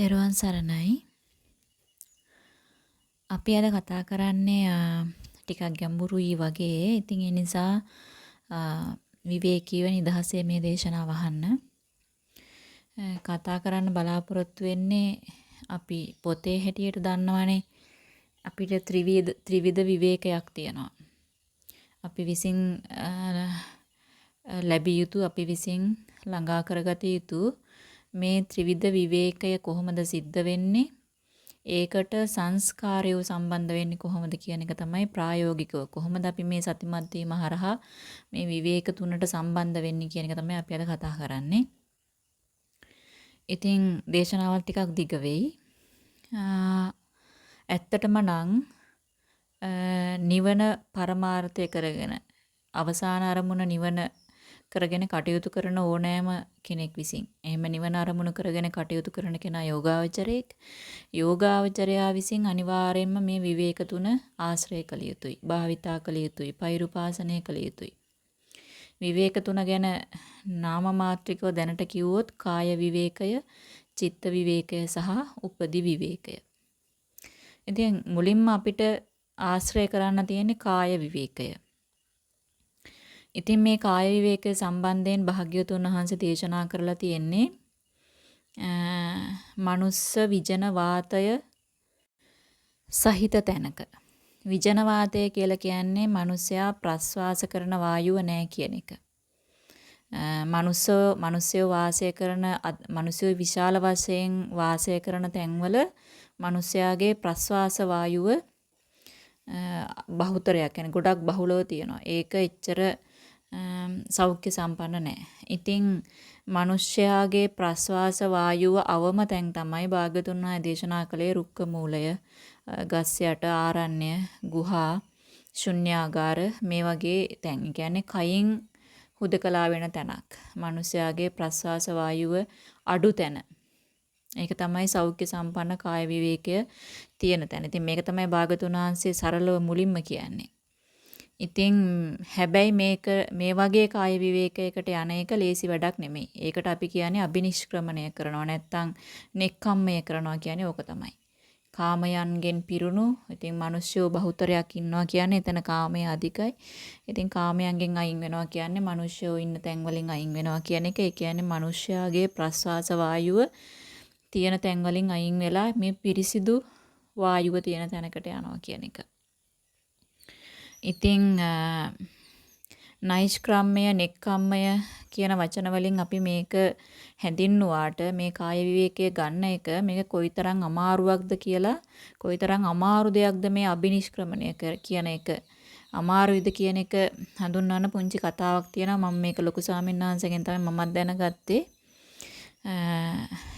තෙරුවන් සරණයි. අපි අද කතා කරන්නේ ටිකක් ගැඹුරුයි වගේ. ඉතින් ඒ නිසා විවේකීව නිදහසේ මේ දේශනාව අහන්න. කතා කරන්න බලාපොරොත්තු වෙන්නේ අපි පොතේ හැටියට දන්නවනේ අපිට ත්‍රිවිධ ත්‍රිවිධ විවේකයක් තියෙනවා. අපි විසින් ලැබිය යුතු අපි විසින් ළඟා කරගත යුතු මේ ත්‍රිවිධ විවේකය කොහොමද සිද්ධ වෙන්නේ? ඒකට සංස්කාරය සම්බන්ධ වෙන්නේ කොහොමද කියන එක තමයි ප්‍රායෝගිකව කොහොමද අපි මේ සතිමත් වීම හරහා මේ විවේක තුනට සම්බන්ධ වෙන්නේ කියන එක තමයි අපි අද කතා කරන්නේ. ඉතින් දේශනාවල් ටිකක් දිග වෙයි. ඇත්තටම නම් නිවන පරමාර්ථය කරගෙන අවසාන අරමුණ නිවන කරගෙන කටයුතු කරන ඕනෑම කෙනෙක් විසින්. එහෙම නිවන අරමුණු කරගෙන කටයුතු කරන කෙනා යෝගාවචරයෙක්. යෝගාවචරයා විසින් අනිවාර්යයෙන්ම මේ විවේක තුන ආශ්‍රය කළ යුතුයි. භාවිතා කළ යුතුයි. පෛරුපාසනය කළ යුතුයි. විවේක තුන ගැන නාම මාත්‍රිකව දැනට කිව්වොත් කාය විවේකය චිත්ත විවේකය සහ උපදි විවේකය. ඉතින් මුලින්ම අපිට ආශ්‍රය කරන්න තියෙන්නේ කාය විවේකය ඉතින් මේ කාය විවේක සම්බන්ධයෙන් භාග්‍යවතුන් වහන්සේ දේශනා කරලා තියෙන්නේ මනුස්ස විජන වාතය සහිත තැනක. විජන වාතය කියලා කියන්නේ මිනිසයා ප්‍රස්වාස කරන වායුව නෑ කියන එක. මනුස්සෝ මිනිස්සු වාසය කරන මිනිස්සු විශාල වශයෙන් වාසය කරන තැන්වල මිනිස්යාගේ ප්‍රස්වාස වායුව බහුතරයක් يعني ගොඩක් බහුලව තියෙනවා. ඒක එච්චර සෞඛ්‍ය සම්පන්න නැහැ. ඉතින් මිනිස්යාගේ ප්‍රස්වාස වායුව අවම තැන් තමයි භාගතුන් වහන්සේ දේශනා කළේ රුක්ක මූලය, ගස් යට, ආරණ්‍ය, ගුහා, ශුන්‍යාගාර මේ වගේ තැන්. ඒ කියන්නේ කයින් හුදකලා වෙන තැනක්. මිනිස්යාගේ ප්‍රස්වාස වායුව අඩු තැන. ඒක තමයි සෞඛ්‍ය සම්පන්න කාය විවේකය තියෙන තැන. ඉතින් මේක තමයි භාගතුන් වහන්සේ සරලව මුලින්ම කියන්නේ. ඉතින් හැබැයි මේක මේ වගේ කාය විවේකයකට යන එක ලේසි වැඩක් නෙමෙයි. ඒකට අපි කියන්නේ අබිනිෂ්ක්‍රමණය කරනවා නැත්තම් නෙක්ඛම්මය කරනවා කියන්නේ ඕක තමයි. කාමයන්ගෙන් පිරුණු ඉතින් මිනිස්සු බහුතරයක් ඉන්නවා කියන්නේ එතන කාමයේ අධිකයි. ඉතින් කාමයන්ගෙන් අයින් වෙනවා කියන්නේ මිනිස්සු ඉන්න තැන් වලින් අයින් වෙනවා කියන එක. ඒ කියන්නේ මිනිස්යාගේ ප්‍රස්වාස වායුව තියෙන තැන් වලින් අයින් වෙලා මේ පිරිසිදු වායුව තියෙන තැනකට යනවා කියන එක. ඉතින් නෛෂ්ක්‍රම්මය, නෙක්ඛම්මය කියන වචන වලින් අපි මේක හැඳින්නුවාට මේ කාය විවේකයේ ගන්න එක මේක කොයිතරම් අමාරුවක්ද කියලා කොයිතරම් අමාරු දෙයක්ද මේ අබිනිෂ්ක්‍රමණය කියන එක. අමාරුයිද කියන එක හඳුන්වන්න පුංචි කතාවක් තියෙනවා. මම මේක ලොකු ස්වාමීන් වහන්සේගෙන් තමයි මමත් දැනගත්තේ.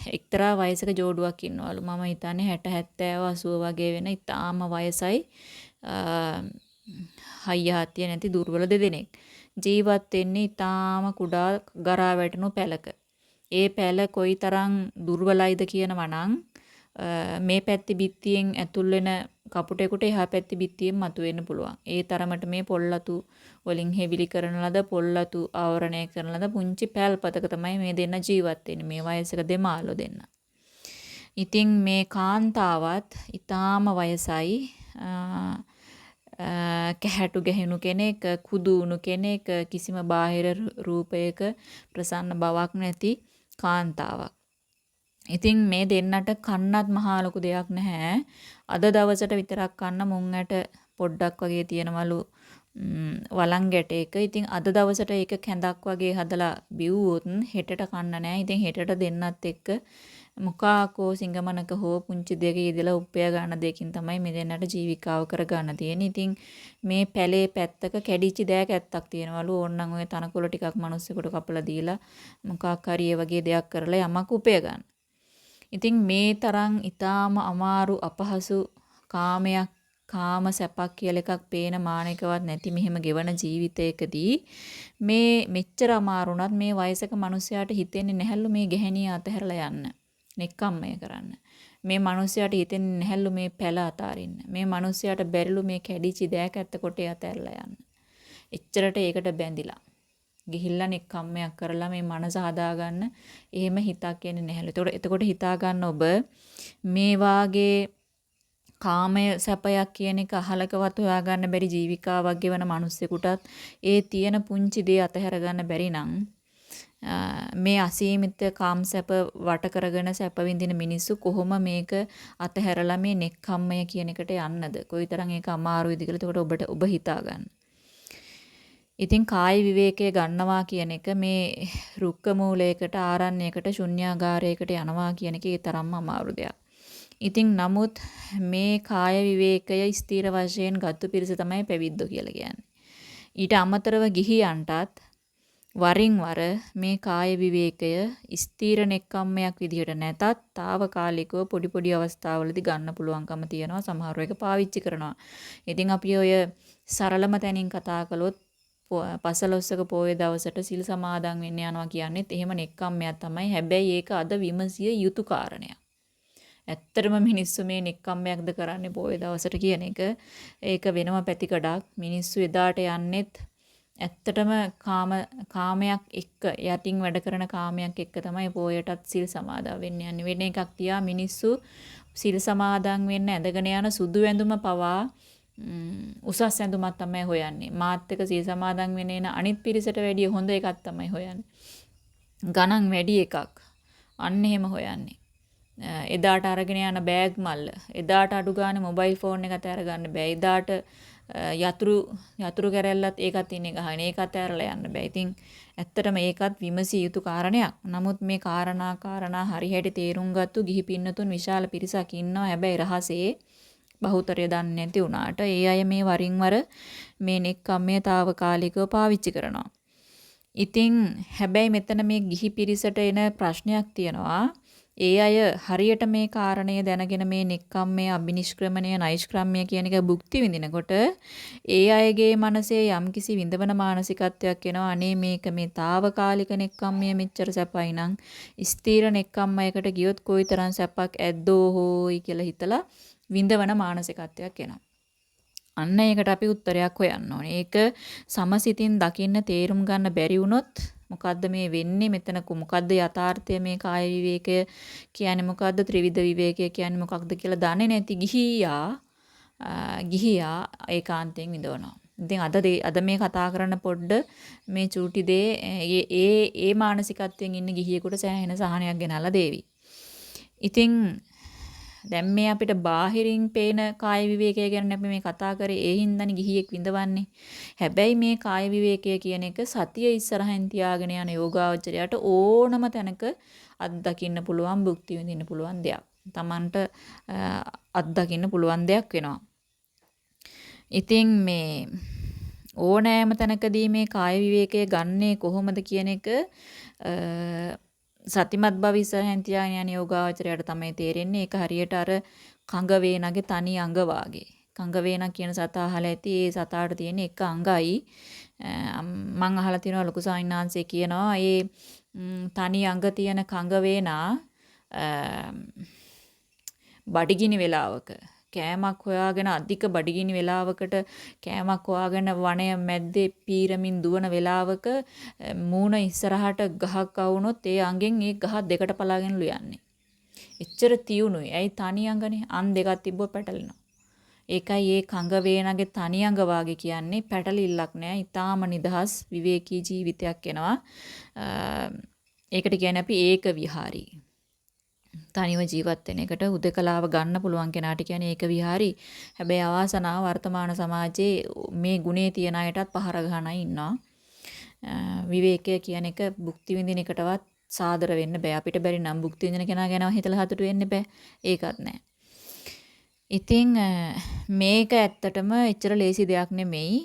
එක්තරා වයසක ජෝඩුවක් ඉන්නවලු මම හිතන්නේ 60 70 80 වගේ වෙන ඉතාම වයසයි හයියහතිය නැති දුර්වල දෙදෙනෙක්. ජීවත් වෙන්නේ ඊටාම කුඩා ගරා වැටුණු පැලක. ඒ පැල කොයිතරම් දුර්වලයිද කියනවා නම් මේ පැත්ති බිත්තියෙන් ඇතුල් වෙන කපුටෙකුට එහා පැත්ති බිත්තියෙන් මතුවෙන්න පුළුවන්. ඒ තරමට මේ පොල්ලතු වලින් හෙවිලි කරන ලද පොල්ලතු ආවරණය කරන ලද පුංචි පැල්පතක තමයි මේ දෙන්න ජීවත් වෙන්නේ. මේ වයසක දෙමාළෝ දෙන්න. ඉතින් මේ කාන්තාවත් ඊටාම වයසයි කැහැටු ගැහෙනු කෙනෙක් කුදු වුණු කෙනෙක් කිසිම බාහිර රූපයක ප්‍රසන්න බවක් නැති කාන්තාවක්. ඉතින් මේ දෙන්නට කන්නත් මහා ලොකු දෙයක් නැහැ. අද දවසට විතරක් කන්න මුං ඇට පොඩ්ඩක් වගේ තියෙනවලු වලං ගැටයක. ඉතින් අද දවසට ඒක කැඳක් වගේ හදලා බිව්වොත් හෙටට කන්න නැහැ. ඉතින් හෙටට දෙන්නත් එක්ක මොකාකෝ සිංගමනක හෝ පුංචි දෙයක යෙදලා උප්පය ගන්න දෙයකින් තමයි මේ දෙන්නට ජීවිකාව කරගන්න තියෙන්නේ. ඉතින් මේ පැලේ පැත්තක කැඩිච්ච දෑයක් ඇත්තක් තියෙනවලු. ඕන්නම් ඔය තනකොළ ටිකක් මිනිස්සුකට කපලා දීලා මොකක් හරි වගේ දෙයක් කරලා යමක් උපය ගන්න. ඉතින් මේ තරම් ඊටාම අමාරු අපහසු කාමයක් කාම සැපක් කියලා එකක් පේන මානකවත් නැති මෙහෙම ගෙවන ජීවිතයකදී මේ මෙච්චර අමාරුණත් මේ වයසක මිනිසයාට හිතෙන්නේ නැහැලු මේ ගැහණිය අතහැරලා යන්න. නෙක්ඛම්මය කරන්න. මේ මිනිස්යාට හිතෙන්නේ නැහැලු මේ පැල අතාරින්න. මේ මිනිස්යාට බැරිලු මේ කැඩිච්ච දෑකැත්ත කොටේ අතහැරලා යන්න. එච්චරට ඒකට බැඳිලා. ගිහිල්ලා නික්කම්මයක් කරලා මේ මනස හදාගන්න එහෙම හිතක් එන්නේ නැහැලු. එතකොට එතකොට හිතා ගන්න ඔබ මේ වාගේ කාමය සැපයක් කියන එක අහලකවත් හොයාගන්න බැරි ජීවිකාවක් ගෙවන මිනිස්සෙකුටත් ඒ තියෙන පුංචි දේ අතහැර ගන්න බැරි නම් මේ අසීමිත කාම් සැප වට කරගෙන සැප විඳින මිනිස්සු කොහොම මේක අතහැරලා මේ නෙක්ඛම්මය කියන එකට යන්නද? කොයිතරම් ඒක අමාරුයිද කියලා එතකොට ඔබට ඔබ හිතා ගන්න. ඉතින් කාය විවේකයේ ගන්නවා කියන එක මේ රුක්ක මූලයකට ආරණ්‍යයකට ශුන්‍යාගාරයකට යනවා කියන එක ඒ තරම්ම අමාරු දෙයක්. ඉතින් නමුත් මේ කාය විවේකය ස්ථීර වශයෙන් ගත්තු පිරිස තමයි පැවිද්දෝ කියලා කියන්නේ. ඊට අමතරව ගිහියන්ටත් වරින් වර මේ කාය විවේකය ස්ථීර නෙක්කම්මයක් විදිහට නැතත් తాවකාලිකව පොඩි පොඩි අවස්ථාවලදී ගන්න පුළුවන්කම තියෙනවා සමහර එක පාවිච්චි කරනවා. ඉතින් අපි ඔය සරලම තැනින් කතා කළොත් පසළොස්වක පොයේ දවසට සිල් සමාදන් වෙන්න යනවා කියන්නේත් එහෙම නෙක්කම්මයක් තමයි. හැබැයි ඒක අද විමසිය යුතු කාරණයක්. ඇත්තටම මිනිස්සු මේ නෙක්කම්මයක්ද කරන්නේ පොයේ දවසට කියන එක ඒක වෙනම පැතිකඩක් මිනිස්සු එදාට යන්නෙත් ඇත්තටම කාම කාමයක් එක්ක යටින් වැඩ කරන කාමයක් එක්ක තමයි පොයටත් සිල් සමාදන් වෙන්න යන්නේ වෙන එකක් තියා මිනිස්සු සිල් සමාදන් වෙන්න ඇඳගෙන යන සුදු ඇඳුම පවා උසස් ඇඳුමක් තමයි හොයන්නේ. මාත් එක්ක සිල් සමාදන් වෙන එන අනිත් පිරිසට වැඩිය හොඳ එකක් තමයි හොයන්නේ. ගණන් වැඩි එකක්. අන්න එහෙම හොයන්නේ. එදාට අරගෙන යන බෑග් මල්ල. එදාට අඩු ගානේ මොබයිල් ෆෝන් එක අතහැර ගන්න බෑ. එදාට යතුරු යතුරු කැරැල්ලත් ඒකත් ඉන්නේ ගහන ඒකත් ඇරලා යන්න බෑ. ඉතින් ඇත්තටම ඒකත් විමසිය යුතු කාරණයක්. නමුත් මේ කාරණා කාරණා හරියට තේරුම් ගත්තු ගිහි පින්නතුන් විශාල පිරිසක් ඉන්නවා. හැබැයි රහසේ බහුතරය දන්නේ නැති වුණාට ඒ අය මේ වරින් වර මේ නෙක්කම්මේ తాවකාලිකව පාවිච්චි කරනවා. ඉතින් හැබැයි මෙතන මේ ගිහි පිරිසට එන ප්‍රශ්නයක් තියෙනවා. ඒ අය හරියට මේ කාරණය දැනගෙන මේ නික්කම්මේ අබිනිෂ්ක්‍රමණය නෛෂ්ක්‍රම්‍ය කියන එක භුක්ති විඳිනකොට ඒ අයගේ මනසේ යම්කිසි විඳවන මානසිකත්වයක් එනවා. අනේ මේක මේ తాවකාලික නික්කම්මය මෙච්චර සැපයි නම් ස්ථීර නික්කම්මයකට ගියොත් කොයිතරම් සැපක් ඇද්දෝ හෝයි කියලා හිතලා විඳවන මානසිකත්වයක් එනවා අන්න ඒකට අපි උත්තරයක් හොයන්න ඕනේ. ඒක සමසිතින් දකින්න තේරුම් ගන්න බැරි වුණොත් මොකද්ද මේ වෙන්නේ මෙතන මොකද්ද යථාර්ථය මේ කාය විවේකය කියන්නේ මොකද්ද ත්‍රිවිධ විවේකය කියන්නේ මොකක්ද කියලා දන්නේ නැති ගිහියා ගිහියා ඒකාන්තයෙන් විඳවනවා. ඉතින් අද අද මේ කතා කරන පොඩ්ඩ මේ චූටි දේ ඒ ඒ මානසිකත්වයෙන් ඉන්න ගිහියෙකුට සෑහෙන සහනයක් ගෙනල්ලා දේවි. ඉතින් දැන් මේ අපිට බාහිරින් පේන කාය විවේකය ගැන අපි මේ කතා කරේ ඒ හින්දානේ ගිහියෙක් විඳවන්නේ. හැබැයි මේ කාය විවේකය කියන එක සතිය ඉස්සරහින් තියාගෙන යන යෝගාවචරයට ඕනම තැනක අත්දකින්න පුළුවන් භුක්ති විඳින්න පුළුවන් දෙයක්. Tamanට අත්දකින්න පුළුවන් දෙයක් වෙනවා. ඉතින් මේ ඕනෑම තැනකදී මේ කාය විවේකය ගන්නේ කොහොමද කියන එක සතිමත් බව ඉස්සරහින් තියාගෙන යන යෝගාවචරයට තමයි තේරෙන්නේ ඒක හරියට අර කඟ වේනගේ තනි අඟ වාගේ. කඟ වේන කියන සතා අහලා ඇති ඒ සතාට තියෙන එක අඟයි. මං අහලා තියෙනවා ලොකු සාහිණාංශේ කියනවා ඒ තනි අඟ තියෙන කඟ වේනා බඩගිනි වෙලාවක කෑමක් හොයාගෙන අධික බඩගිනි වෙලාවකට කෑමක් හොයාගෙන වනය මැද්දේ පීරමින් දුවන වෙලාවක මූණ ඉස්සරහට ගහක් આવුනොත් ඒ අඟෙන් ඒ ගහ දෙකට පලාගෙන යන්නේ. එච්චර තියුණුයි. ඇයි තනි අඟනේ අන් දෙකක් තිබ්බොත් පැටලෙනවා. ඒකයි ඒ කඟ වේනගේ තනි අඟ වාගේ කියන්නේ පැටලිල්ලක් නෑ. ඊටාම නිදහස් විවේකී ජීවිතයක් එනවා. ඒකට කියන්නේ අපි ඒක විහාරී. තනිව ජීවත් වෙන එකට උදකලාව ගන්න පුළුවන් කෙනාට කියන්නේ ඒක විහාරි. හැබැයි අවාසනාව වර්තමාන සමාජයේ මේ ගුණේ තියන අයටත් පහර ගහන අය ඉන්නවා. විවේකය කියන එක භුක්ති විඳින එකටවත් සාදර වෙන්න බෑ. අපිට බැරි නම් භුක්ති විඳින කෙනා ගැන හිතලා හතුටු වෙන්න බෑ. ඒකත් නෑ. ඉතින් මේක ඇත්තටම එච්චර ලේසි දෙයක් නෙමෙයි.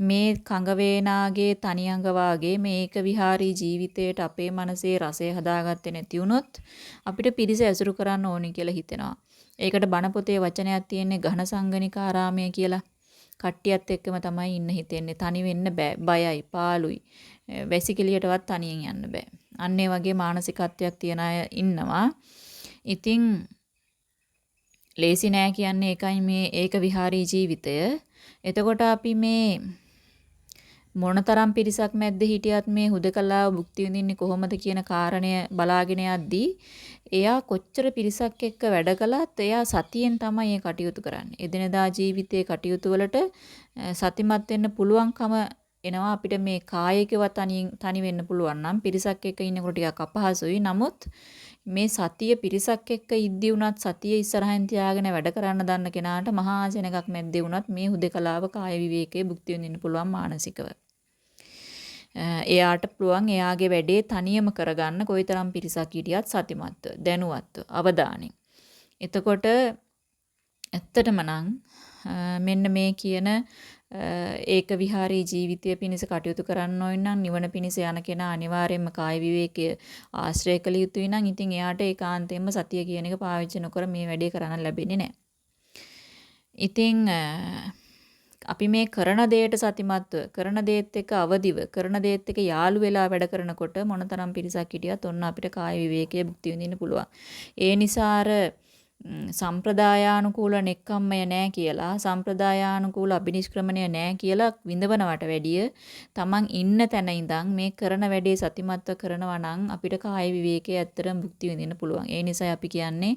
මේ කඟ වේනාගේ තනියඟ වාගේ මේක විහාරී ජීවිතයට අපේ මනසේ රසය හදාගත්තේ නැති වුණොත් අපිට පිරිස ඇසුරු කරන්න ඕනි කියලා හිතෙනවා. ඒකට බණ පොතේ වචනයක් තියෙන්නේ ඝන සංගනිකාරාමය කියලා. කට්ටියත් එක්කම තමයි ඉන්න හිතෙන්නේ. තනි වෙන්න බෑ. බයයි, පාළුයි. වැසිකිළියටවත් තනියෙන් යන්න බෑ. අන්න වගේ මානසිකත්වයක් තියන අය ඉන්නවා. ඉතින් ලේසි නෑ කියන්නේ ඒකයි මේ ඒක විහාරී ජීවිතය. එතකොට අපි මේ මොනතරම් පිරිසක් මැද්ද හිටියත් මේ හුදකලාව භුක්ති විඳින්නේ කොහොමද කියන කාරණය බලාගෙන යද්දී එයා කොච්චර පිරිසක් එක්ක වැඩ කළත් එයා සතියෙන් තමයි ඒ කටයුතු කරන්නේ. එදිනදා ජීවිතයේ කටයුතු වලට සතිමත් වෙන්න පුළුවන්කම එනවා අපිට මේ කායිකව තනි වෙන්න පුළුවන් නම් පිරිසක් එක්ක ඉන්නකොට ටිකක් අපහසුයි. නමුත් මේ සතිය පිරිසක් එක්ක ඉද්දි උනත් සතිය ඉස්සරහින් තියාගෙන වැඩ කරන්න දන්න කෙනාට මහා සෙනගක් මැද්දේ උනත් මේ හුදකලාව කාය විවේකයේ භුක්ති විඳින්න පුළුවන් මානසිකව. එයාට පුළුවන් එයාගේ වැඩේ තනියම කරගන්න කොයිතරම් පිරිසක් හිටියත් සතිමත්ව දැනුවත්ව අවධානයෙන්. එතකොට ඇත්තටම නම් මෙන්න මේ කියන ඒක විහාරී ජීවිතය පිණිස කටයුතු කරන්න ඕන නම් නිවන පිණිස යන කෙනා අනිවාර්යයෙන්ම කාය විවේකය ආශ්‍රය කළ යුතුයි නම් ඉතින් එයාට ඒකාන්තයෙන්ම සතිය කියන එක පාවිච්චි නොකර මේ වැඩේ කරන්න ලැබෙන්නේ නැහැ. ඉතින් අපි මේ කරන දෙයට සතිමත්ව කරන දේත් එක්ක අවදිව කරන දේත් එක්ක යාළු වෙලා වැඩ කරනකොට මොනතරම් පිරිසක් හිටියත් ඔන්න අපිට කාය විවේකයේ භුක්ති විඳින්න පුළුවන්. ඒ නිසා අර සම්ප්‍රදායානුකූල නෙක්ඛම්මය නෑ කියලා සම්ප්‍රදායානුකූල අබිනිෂ්ක්‍රමණය නෑ කියලා විඳවනවට වැඩිය තමන් ඉන්න තැන ඉඳන් මේ කරන වැඩේ සතිමත්ව කරනවා නම් අපිට කාය විවේකයේ ඇත්තටම භුක්ති විඳින්න පුළුවන්. ඒ නිසා අපි කියන්නේ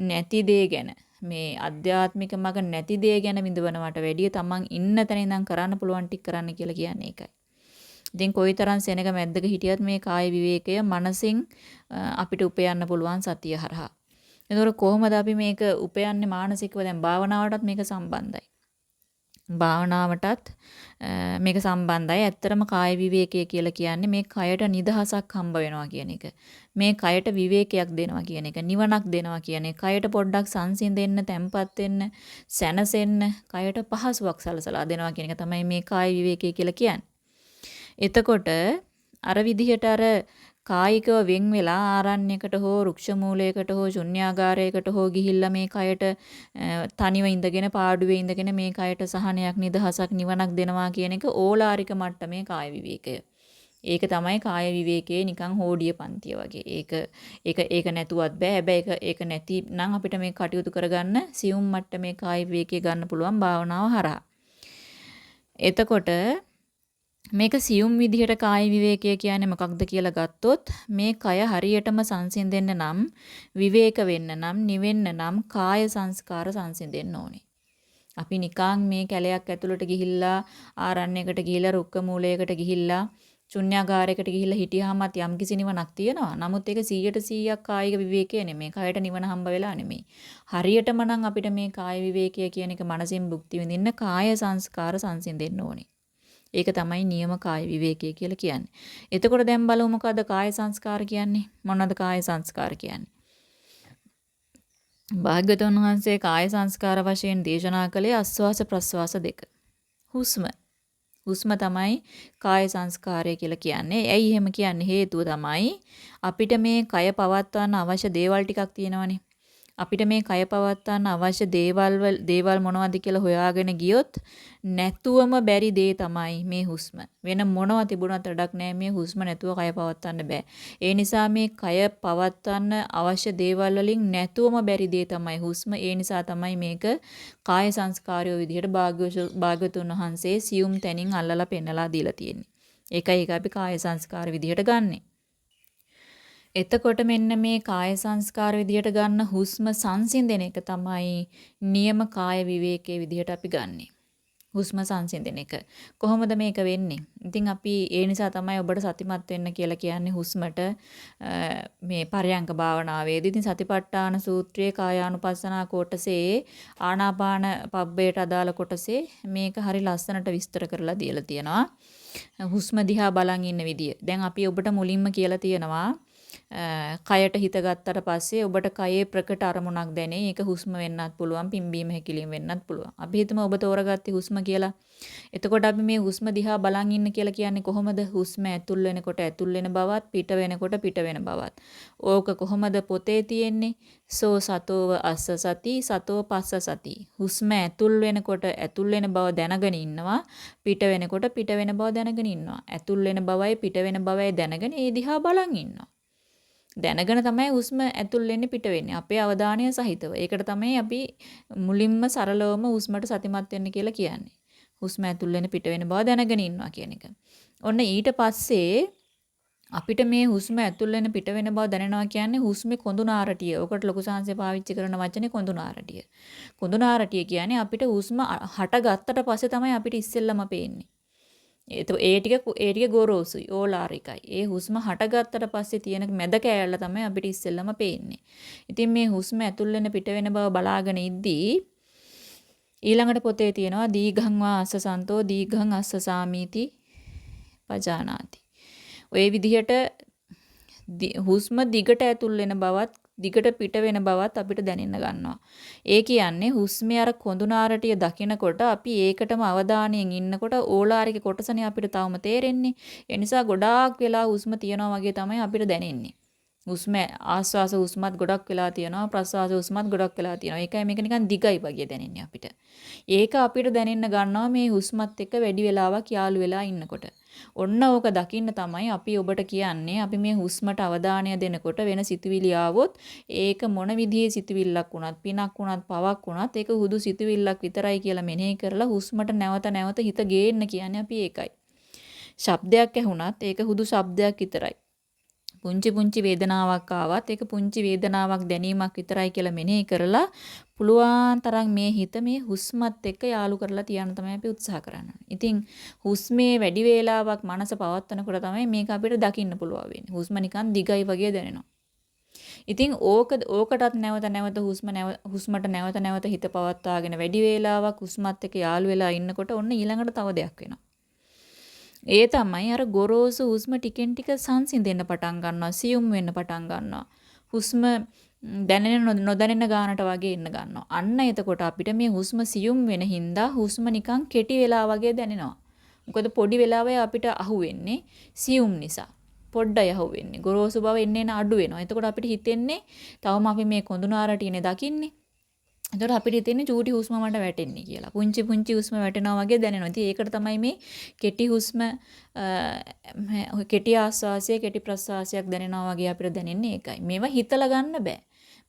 නැති දේ ගැන මේ අධ්‍යාත්මික මග නැති දේ ගැන විඳවනවට වැඩිය තමන් ඉන්න තැන ඉඳන් කරන්න පුළුවන් ටික කරන්න කියලා කියන්නේ ඒකයි. ඉතින් කොයිතරම් සෙනග මැද්දක හිටියත් මේ කාය විවේකය මනසින් අපිට උපයන්න පුළුවන් සතිය හරහා. එතකොට කොහොමද අපි මේක උපයන්නේ මානසිකව දැන් භාවනාවටත් මේක සම්බන්ධයි. භාවනාවටත් මේක සම්බන්ධයි. ඇත්තටම කාය විවේකය කියලා කියන්නේ මේ කයට නිදහසක් හම්බ වෙනවා කියන එක. මේ කයට විවේකයක් දෙනවා කියන එක. නිවනක් දෙනවා කියන එක. කයට පොඩ්ඩක් සංසිඳෙන්න, තැම්පත් වෙන්න, සැනසෙන්න, කයට පහසුවක් සලසලා දෙනවා කියන එක තමයි මේ කාය විවේකය කියලා කියන්නේ. එතකොට අර විදිහට අර කායිකව වෙන් වෙලා ආරණ්‍යයකට හෝ රුක්ෂ මූලයකට හෝ ශුන්‍යාගාරයකට හෝ ගිහිල්ලා මේ කයට තනිව ඉඳගෙන පාඩුවේ ඉඳගෙන මේ කයට සහනයක් නිදහසක් නිවනක් දෙනවා කියන එක ඕලාරික මට්ටමේ කාය විවේකය. ඒක තමයි කාය විවේකයේ නිකන් හෝඩිය පන්තිය වගේ. ඒක ඒක ඒක නැතුවත් බෑ. හැබැයි ඒක ඒක නැති නම් අපිට මේ කටයුතු කරගන්න සියුම් මට්ටමේ කාය විවේකයේ ගන්න පුළුවන් භාවනාව හරහා. එතකොට මේක සියුම් විදිහට කාය විවේකය කියන්නේ මොකක්ද කියලා ගත්තොත් මේ කය හරියටම සංසිඳෙන්න නම් විවේක වෙන්න නම් නිවෙන්න නම් කාය සංස්කාර සංසිඳෙන්න ඕනේ. අපි නිකන් මේ කැලයක් ඇතුළට ගිහිල්ලා ආරණ්‍යයකට ගිහිල්ලා රුක්ක මූලයකට ගිහිල්ලා ශුන්‍යාගාරයකට ගිහිල්ලා හිටියාමත් යම්කිසි නිවනක් තියෙනවා. නමුත් ඒක 100ට 100ක් කායික විවේකය නෙමෙයි. කයට නිවන හම්බ වෙලා නෙමෙයි. හරියටම නම් අපිට මේ කාය විවේකය කියන එක මනසින් භුක්ති විඳින්න කාය සංස්කාර සංසිඳෙන්න ඕනේ. ඒක තමයි නියම කාය විවේකය කියලා කියන්නේ. එතකොට දැන් බලමු මොකද්ද කාය සංස්කාර කියන්නේ? මොනවද කාය සංස්කාර කියන්නේ? භාග්‍යවතුන් වහන්සේ කාය සංස්කාර වශයෙන් දේශනා කළේ ආස්වාස ප්‍රස්වාස දෙක. හුස්ම. හුස්ම තමයි කාය සංස්කාරය කියලා කියන්නේ. ඇයි එහෙම කියන්නේ? හේතුව තමයි අපිට මේ කය පවත්වන්න අවශ්‍ය දේවල් ටිකක් තියෙනවනේ. අපිට මේ කය පවත්වන්න අවශ්‍ය දේවල් දේවල් මොනවද කියලා හොයාගෙන ගියොත් නැතුවම බැරි දේ තමයි මේ හුස්ම. වෙන මොනවා තිබුණත් වැඩක් නැහැ මේ හුස්ම නැතුව කය පවත්වන්න බෑ. ඒ නිසා මේ කය පවත්වන්න අවශ්‍ය දේවල් වලින් නැතුවම බැරි දේ තමයි හුස්ම. ඒ නිසා තමයි මේක කාය සංස්කාරය විදිහට භාග්‍යවතුන් වහන්සේ සියුම් තැනින් අල්ලලා පෙන්නලා දීලා තියෙන්නේ. ඒකයි ඒක අපි කාය සංස්කාර විදිහට ගන්නෙ. එතකොට මෙන්න මේ කාය සංස්කාර විදියට ගන්න හුස්ම සංසිඳෙන එක තමයි නියම කාය විවේකයේ විදියට අපි ගන්නෙ. හුස්ම සංසිඳෙන එක. කොහොමද මේක වෙන්නේ? ඉතින් අපි ඒ නිසා තමයි ඔබට සතිමත් වෙන්න කියලා කියන්නේ හුස්මට මේ පරයන්ක භාවනාවේදී. ඉතින් සතිපට්ඨාන සූත්‍රයේ කායානුපස්සනා කොටසේ ආනාපාන පබ්බයට අදාළ කොටසේ මේක හරි ලස්සනට විස්තර කරලා දීලා තියෙනවා. හුස්ම දිහා බලන් ඉන්න විදිය. දැන් අපි ඔබට මුලින්ම කියලා තියෙනවා කයට හිත ගත්තට පස්සේ ඔබට කයේ ප්‍රකට අරමුණක් දැනේ. ඒක හුස්ම වෙන්නත් පුළුවන්, පිම්බීම හැකිලිම වෙන්නත් පුළුවන්. අපි හිතමු ඔබ තෝරගත්තේ හුස්ම කියලා. එතකොට අපි මේ හුස්ම දිහා බලන් ඉන්න කියලා කියන්නේ කොහොමද? හුස්ම ඇතුල් වෙනකොට ඇතුල් වෙන බවත්, පිට වෙනකොට පිට වෙන බවත්. ඕක කොහොමද පොතේ තියෙන්නේ? සෝ සතෝව අස්ස සති, සතෝ පස්ස සති. හුස්ම ඇතුල් වෙනකොට ඇතුල් වෙන බව දැනගෙන ඉන්නවා. පිට වෙනකොට පිට වෙන බව දැනගෙන ඉන්නවා. ඇතුල් වෙන බවයි පිට වෙන බවයි දැනගෙන ඒ දිහා බලන් ඉන්නවා. දැනගෙන තමයි හුස්ම ඇතුල් වෙන්නේ පිට වෙන්නේ. අපේ අවධානය සහිතව. ඒකට තමයි අපි මුලින්ම සරලවම හුස්මට සතිමත් වෙන්න කියලා කියන්නේ. හුස්ම ඇතුල් වෙන පිට වෙන බව දැනගෙන ඉන්නවා කියන එක. ඔන්න ඊට පස්සේ අපිට මේ හුස්ම ඇතුල් වෙන පිට වෙන බව දැනෙනවා කියන්නේ හුස්මේ කොඳුනාරටිය. ඔකට ලොකු සංහසේ පාවිච්චි කරන වචනේ කොඳුනාරටිය. කොඳුනාරටිය කියන්නේ අපිට හුස්ම හට ගත්තට පස්සේ තමයි අපිට ඉස්සෙල්ලම පේන්නේ. ඒ ටික ඒ ටික ගොරෝසුයි ඕලාරිකයි. ඒ හුස්ම හටගත්තට පස්සේ තියෙන මැද කෑල්ල තමයි අපිට ඉස්සෙල්ලම පේන්නේ. ඉතින් මේ හුස්ම ඇතුල් වෙන පිට වෙන බව බලාගෙන ඉද්දී ඊළඟට පොතේ තියෙනවා දීඝං වා අස්සසන්තෝ දීඝං අස්ස සාමීති පජානාති. ඔය විදිහට හුස්ම දිගට ඇතුල් වෙන බවත් දිගට පිට වෙන බවත් අපිට දැනෙන්න ගන්නවා. ඒ කියන්නේ හුස්මේ අර කොඳුනාරටිය දකිනකොට අපි ඒකටම අවධානයෙන් ඉන්නකොට ඕලාරික කොටසනේ අපිට තවම තේරෙන්නේ. ඒ නිසා ගොඩාක් වෙලා හුස්ම තියනවා වගේ තමයි අපිට දැනෙන්නේ. හුස්ම ආස්වාස හුස්මත් ගොඩක් වෙලා තියෙනවා ප්‍රස්වාස හුස්මත් ගොඩක් වෙලා තියෙනවා. ඒකයි මේක නිකන් දිගයි වගේ දැනෙන්නේ අපිට. ඒක අපිට දැනෙන්න ගන්නවා මේ හුස්මත් එක්ක වැඩි වෙලාවක් යාළු වෙලා ඉන්නකොට. ඔන්න ඕක දකින්න තමයි අපි ඔබට කියන්නේ අපි මේ හුස්මට අවධානය දෙනකොට වෙන සිතුවිලි ආවොත් ඒක මොන විදිහේ සිතුවිල්ලක් වුණත් පිනක් වුණත් පවක් වුණත් ඒක හුදු සිතුවිල්ලක් විතරයි කියලා මෙනෙහි කරලා හුස්මට නැවත නැවත හිත ගේන්න කියන්නේ අපි ඒකයි. ශබ්දයක් ඇහුණත් ඒක හුදු ශබ්දයක් විතරයි. පුංචි පුංචි වේදනාවක් ආවත් ඒක පුංචි වේදනාවක් දැනීමක් විතරයි කියලා මෙනෙහි කරලා පුළුවන් තරම් මේ හිත මේ හුස්මත් එක්ක යාලු කරලා තියන්න තමයි අපි උත්සාහ කරන්නේ. ඉතින් හුස්මේ වැඩි වේලාවක් මනස පවත්වනකොට තමයි මේක අපිට දකින්න පුළුවන් වෙන්නේ. හුස්ම නිකන් දිගයි වගේ දැනෙනවා. ඉතින් ඕක ඕකටත් නැවත නැවත හුස්ම හුස්මට නැවත නැවත හිත පවත්වාගෙන වැඩි වේලාවක් හුස්මත් එක්ක යාලු වෙලා ඉන්නකොට ඔන්න ඊළඟට තව දෙයක් වෙනවා. ඒ තමයි අර ගොරෝසු හුස්ම ටිකෙන් ටික සංසිඳෙන්න පටන් ගන්නවා, සියුම් වෙන්න පටන් ගන්නවා. හුස්ම දැනෙන නොදැනෙන ගානට වගේ ඉන්න ගන්නවා. අන්න එතකොට අපිට මේ හුස්ම සියුම් වෙන හින්දා හුස්ම නිකන් කෙටි වෙලා වගේ දැනෙනවා. මොකද පොඩි වෙලාවේ අපිට අහුවෙන්නේ සියුම් නිසා. පොඩ්ඩයි අහුවෙන්නේ. ගොරෝසු බව එන්න එන අඩු වෙනවා. එතකොට අපිට හිතෙන්නේ තවම අපි මේ කොඳුනාරටිනේ දකින්නේ. එතකොට අපිට හිතෙන්නේ චූටි හුස්ම මට වැටෙන්නේ කියලා. පුංචි පුංචි හුස්ම වැටෙනවා වගේ දැනෙනවා. ඉතින් ඒකට තමයි මේ කෙටි හුස්ම කෙටි ආස්වාසය කෙටි ප්‍රස්වාසයක් දැනෙනවා වගේ අපිට දැනෙන්නේ ඒකයි. මේවා හිතලා ගන්න බෑ.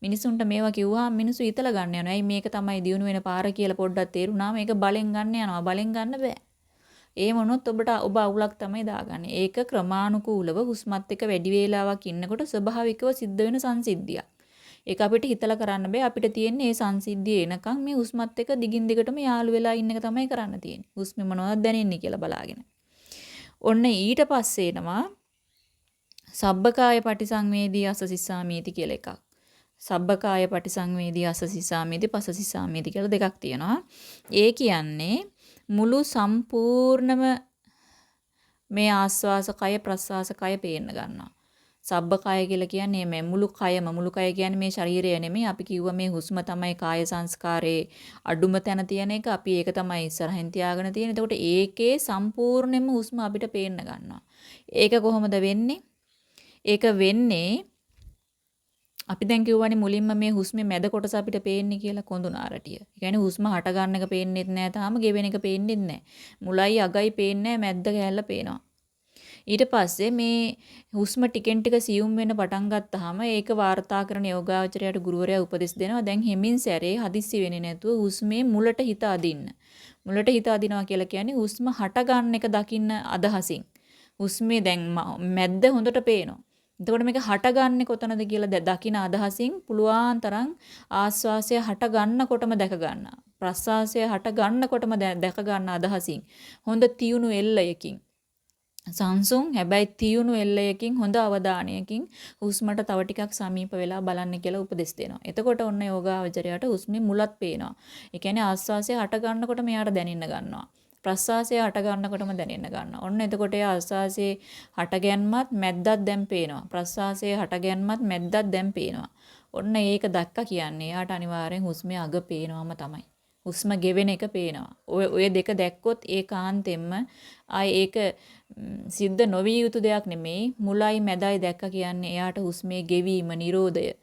මිනිසුන්ට මේවා කිව්වහම මිනිස්සු හිතලා ගන්න යනවා. ඇයි මේක තමයි දියුණු වෙන පාර කියලා පොඩ්ඩක් තේරුණාම මේක බලෙන් ගන්න යනවා. බලෙන් ගන්න බෑ. ඒ මොනොත් ඔබට ඔබ අවුලක් තමයි දාගන්නේ. ඒක ක්‍රමානුකූලව හුස්මත් එක්ක වැඩි වේලාවක් ඉන්නකොට ස්වභාවිකව සිද්ධ වෙන සංසිද්ධියක්. ඒක අපිට හිතලා කරන්න බෑ. අපිට තියෙන්නේ මේ සංසිද්ධිය එනකන් මේ හුස්මත් එක්ක දිගින් දිගටම යාළු වෙලා ඉන්න එක තමයි කරන්න තියෙන්නේ. හුස්මේ මොනවද දැනෙන්නේ කියලා බලාගෙන. ඔන්න ඊට පස්සේ එනවා සබ්බකාය පටිසංවේදී අසසිස්සාමීති කියලා එකක්. සබ්බකාය පටිසංවේදී අසසිසාමීති පසසිසාමීති කියලා දෙකක් තියෙනවා. ඒ කියන්නේ මුළු සම්පූර්ණම මේ ආස්වාස කය ප්‍රස්වාස කය පේන්න ගන්නවා. සබ්බකාය කියලා කියන්නේ මේ මුළු කයම මුළු කය කියන්නේ මේ ශරීරය නෙමෙයි අපි කිව්වා මේ හුස්ම තමයි කාය සංස්කාරයේ අඩුම තැන තියෙන එක අපි ඒක තමයි ඉස්සරහින් තියාගෙන තියෙන්නේ. එතකොට ඒකේ සම්පූර්ණයෙන්ම හුස්ම අපිට පේන්න ගන්නවා. ඒක කොහොමද වෙන්නේ? ඒක වෙන්නේ අපි දැන් කියවනේ මුලින්ම මේ හුස්මේ මැද කොටස අපිට පේන්නේ කියලා කොඳුනාරටිය. ඒ කියන්නේ හුස්ම හට ගන්න එක පේන්නේත් නැහැ තාම ගෙවෙන එක පේන්නේත් නැහැ. මුලයි අගයි පේන්නේ මැද්ද කැල්ල පේනවා. ඊට පස්සේ මේ හුස්ම ටිකෙන් ටික සියුම් වෙන පටන් ගත්තාම ඒක වාර්තා කරන යෝගාවචරයට ගුරුවරයා උපදෙස් දෙනවා දැන් හෙමින් සැරේ හදිස්සි වෙන්නේ නැතුව හුස්මේ මුලට හිත අදින්න. මුලට හිත අදිනවා කියලා කියන්නේ හුස්ම හට ගන්න එක දකින්න අදහසින්. හුස්මේ දැන් මැද්ද හොඳට පේනවා. එතකොට මේක හටගන්නේ කොතනද කියලා දකින අදහසින් පුළුවන් තරම් ආස්වාසය හට ගන්නකොටම දැක ගන්නවා. ප්‍රස්වාසය හට ගන්නකොටම දැක ගන්න අදහසින් හොඳ තියුණු එල්ලයකින් සංසුන් හැබැයි තියුණු එල්ලයකින් හොඳ අවධානයකින් හුස්මට තව ටිකක් සමීප වෙලා බලන්න කියලා උපදෙස් දෙනවා. එතකොට ඔන්න යෝගාවචරයට හුස්මේ මුලත් පේනවා. ඒ කියන්නේ ආස්වාසය හට ගන්නකොට මෙයාට දැනෙන්න ගන්නවා. ප්‍රස්වාසය හට ගන්නකොටම දැනෙන්න ගන්නවා. ඔන්න එතකොට ඒ ආස්වාසයේ හට ගැන්මත් මැද්දක් දැන් පේනවා. ප්‍රස්වාසයේ හට ගැන්මත් මැද්දක් දැන් පේනවා. ඔන්න ඒක දැක්ක කියන්නේ යාට අනිවාර්යෙන් හුස්මේ අග පේනවම තමයි. හුස්ම ගෙවෙන එක පේනවා. ඔය ඔය දෙක දැක්කොත් ඒකාන්තෙන්ම ආයි ඒක සිද්ධ නොවිය යුතු දෙයක් නෙමෙයි. මුලයි මැදයි දැක්ක කියන්නේ එයාට හුස්මේ ගෙවීම, Nirodhaය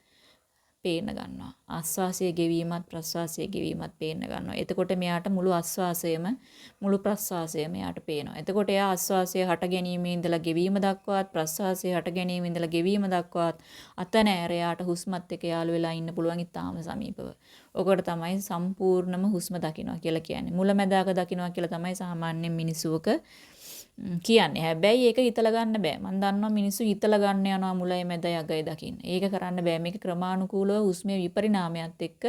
පේන්න ගන්නවා. ආස්වාසයේ ගෙවීමත් ප්‍රස්වාසයේ ගෙවීමත් පේන්න ගන්නවා. එතකොට මෙයාට මුළු ආස්වාසයම මුළු ප්‍රස්වාසයම එයාට පේනවා. එතකොට එයා ආස්වාසයේ හට ගැනීමේ ඉඳලා ගෙවීම දක්වාත් ප්‍රස්වාසයේ හට ගැනීමේ ඉඳලා ගෙවීම දක්වාත් අත නෑර එයාට හුස්මත් එක්ක යාළු වෙලා ඉන්න පුළුවන් ඉතාම සමීපව. ඔකට තමයි සම්පූර්ණම හුස්ම දකින්නවා කියලා කියන්නේ. මුලැමැදාක දකින්නවා කියලා තමයි සාමාන්‍යයෙන් මිනිසුවක කියන්නේ. හැබැයි ඒක හිතලා ගන්න බෑ. මම දන්නවා මිනිස්සු හිතලා ගන්න යනවා මුලයි මැදයි අගයි දකින්න. ඒක කරන්න බෑ. මේක ක්‍රමානුකූලව හුස්මේ විපරිණාමයත් එක්ක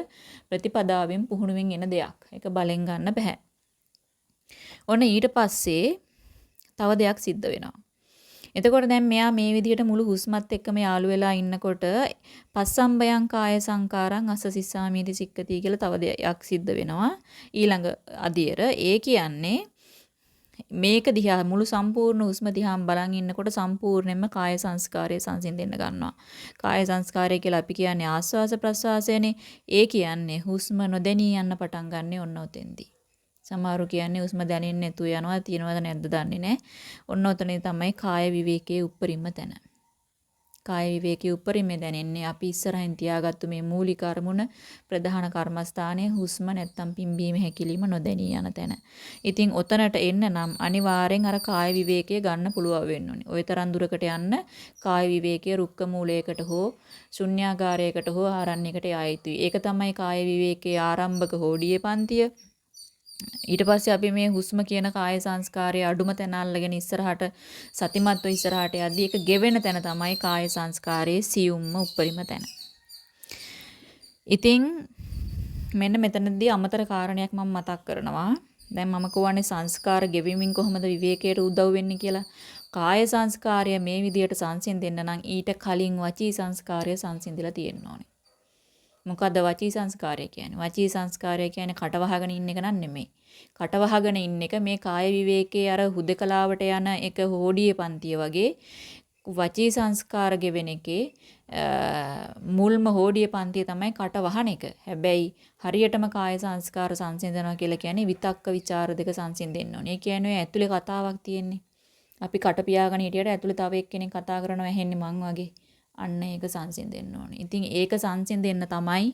ප්‍රතිපදාවෙන් පුහුණුවෙන් එන දෙයක්. ඒක බලෙන් ගන්න බෑ. ඔන්න ඊට පස්සේ තව දෙයක් සිද්ධ වෙනවා. එතකොට දැන් මෙයා මේ විදිහට මුළු හුස්මත් එක්කම යාළු වෙලා ඉන්නකොට පස්සම්බයං කාය සංකාරං අසසිස්සාමීති සික්කති කියලා තව දෙයක් සිද්ධ වෙනවා. ඊළඟ අදියර ඒ කියන්නේ මේක දිහා මුළු සම්පූර්ණ හුස්ම දිහාම බලන් ඉන්නකොට සම්පූර්ණයෙන්ම කාය සංස්කාරය සංසිඳෙන්න ගන්නවා. කාය සංස්කාරය කියලා අපි කියන්නේ ආස්වාස ප්‍රස්වාසයනේ. ඒ කියන්නේ හුස්ම නොදැනී යන්න පටන් ගන්නෙ ඔන්න ඔතෙන්දී. සමහරු කියන්නේ හුස්ම දැනෙන්නේ නැතුව යනවා තියනවද නැද්ද දන්නේ නැහැ. ඔන්න ඔතනේ තමයි කාය විවේකයේ උප්පරිම තැන. කාය විවේකයේ උපරිමේ දැනෙන්නේ අපි ඉස්සරහින් තියාගත්තු මේ මූලික අරමුණ ප්‍රධාන කර්මස්ථානයේ හුස්ම නැත්තම් පිම්බීම හැකිලිම නොදැනී යන තැන. ඉතින් ඔතනට එන්න නම් අනිවාර්යෙන් අර කාය විවේකයේ ගන්න පුළුවන් වෙන්න ඕනේ. ওই තරම් දුරකට යන්න කාය විවේකයේ රුක්ක මූලයකට හෝ ශුන්‍යාගාරයකට හෝ ආරණ්‍යයකට යා යුතුයි. ඒක තමයි කාය විවේකයේ ආරම්භක හෝඩියේ පන්තිය. ඊට පස්සේ අපි මේ හුස්ම කියන කාය සංස්කාරයේ අඩුම තැන අල්ලගෙන ඉස්සරහට සතිමත්ව ඉස්සරහට යද්දී ඒක ගෙවෙන තැන තමයි කාය සංස්කාරයේ සියුම්ම උපරිම තැන. ඉතින් මෙන්න මෙතනදී අමතර කාරණයක් මම මතක් කරනවා. දැන් මම කියවනේ සංස්කාර ගෙවීමෙන් කොහොමද විවේකයට උදව් වෙන්නේ කියලා. කාය සංස්කාරය මේ විදියට සංසිඳෙන්න නම් ඊට කලින් වචී සංස්කාරය සංසිඳිලා තියෙන්න ඕනේ. මොකද්ද වචී සංස්කාරය කියන්නේ? වචී සංස්කාරය කියන්නේ කටවහගෙන ඉන්න එක නෙමෙයි. කටවහගෙන ඉන්න එක මේ කාය විවේකයේ අර හුදකලාවට යන එක හෝඩියේ පන්තිය වගේ වචී සංස්කාර ගෙවෙන එකේ මුල්ම හෝඩියේ පන්තිය තමයි කටවහන එක. හැබැයි හරියටම කාය සංස්කාර සංසිඳනවා කියලා කියන්නේ විතක්ක ਵਿਚාර දෙක සංසිඳෙන්න ඕනේ. ඒ කියන්නේ ඇතුලේ කතාවක් තියෙන්නේ. අපි කට පියාගෙන හිටියට ඇතුලේ තව එක්කෙනෙක් කතා කරනවා ඇහෙන්නේ මං වගේ. අන්න ඒක සංසිඳෙන්න ඕනේ. ඉතින් ඒක සංසිඳෙන්න තමයි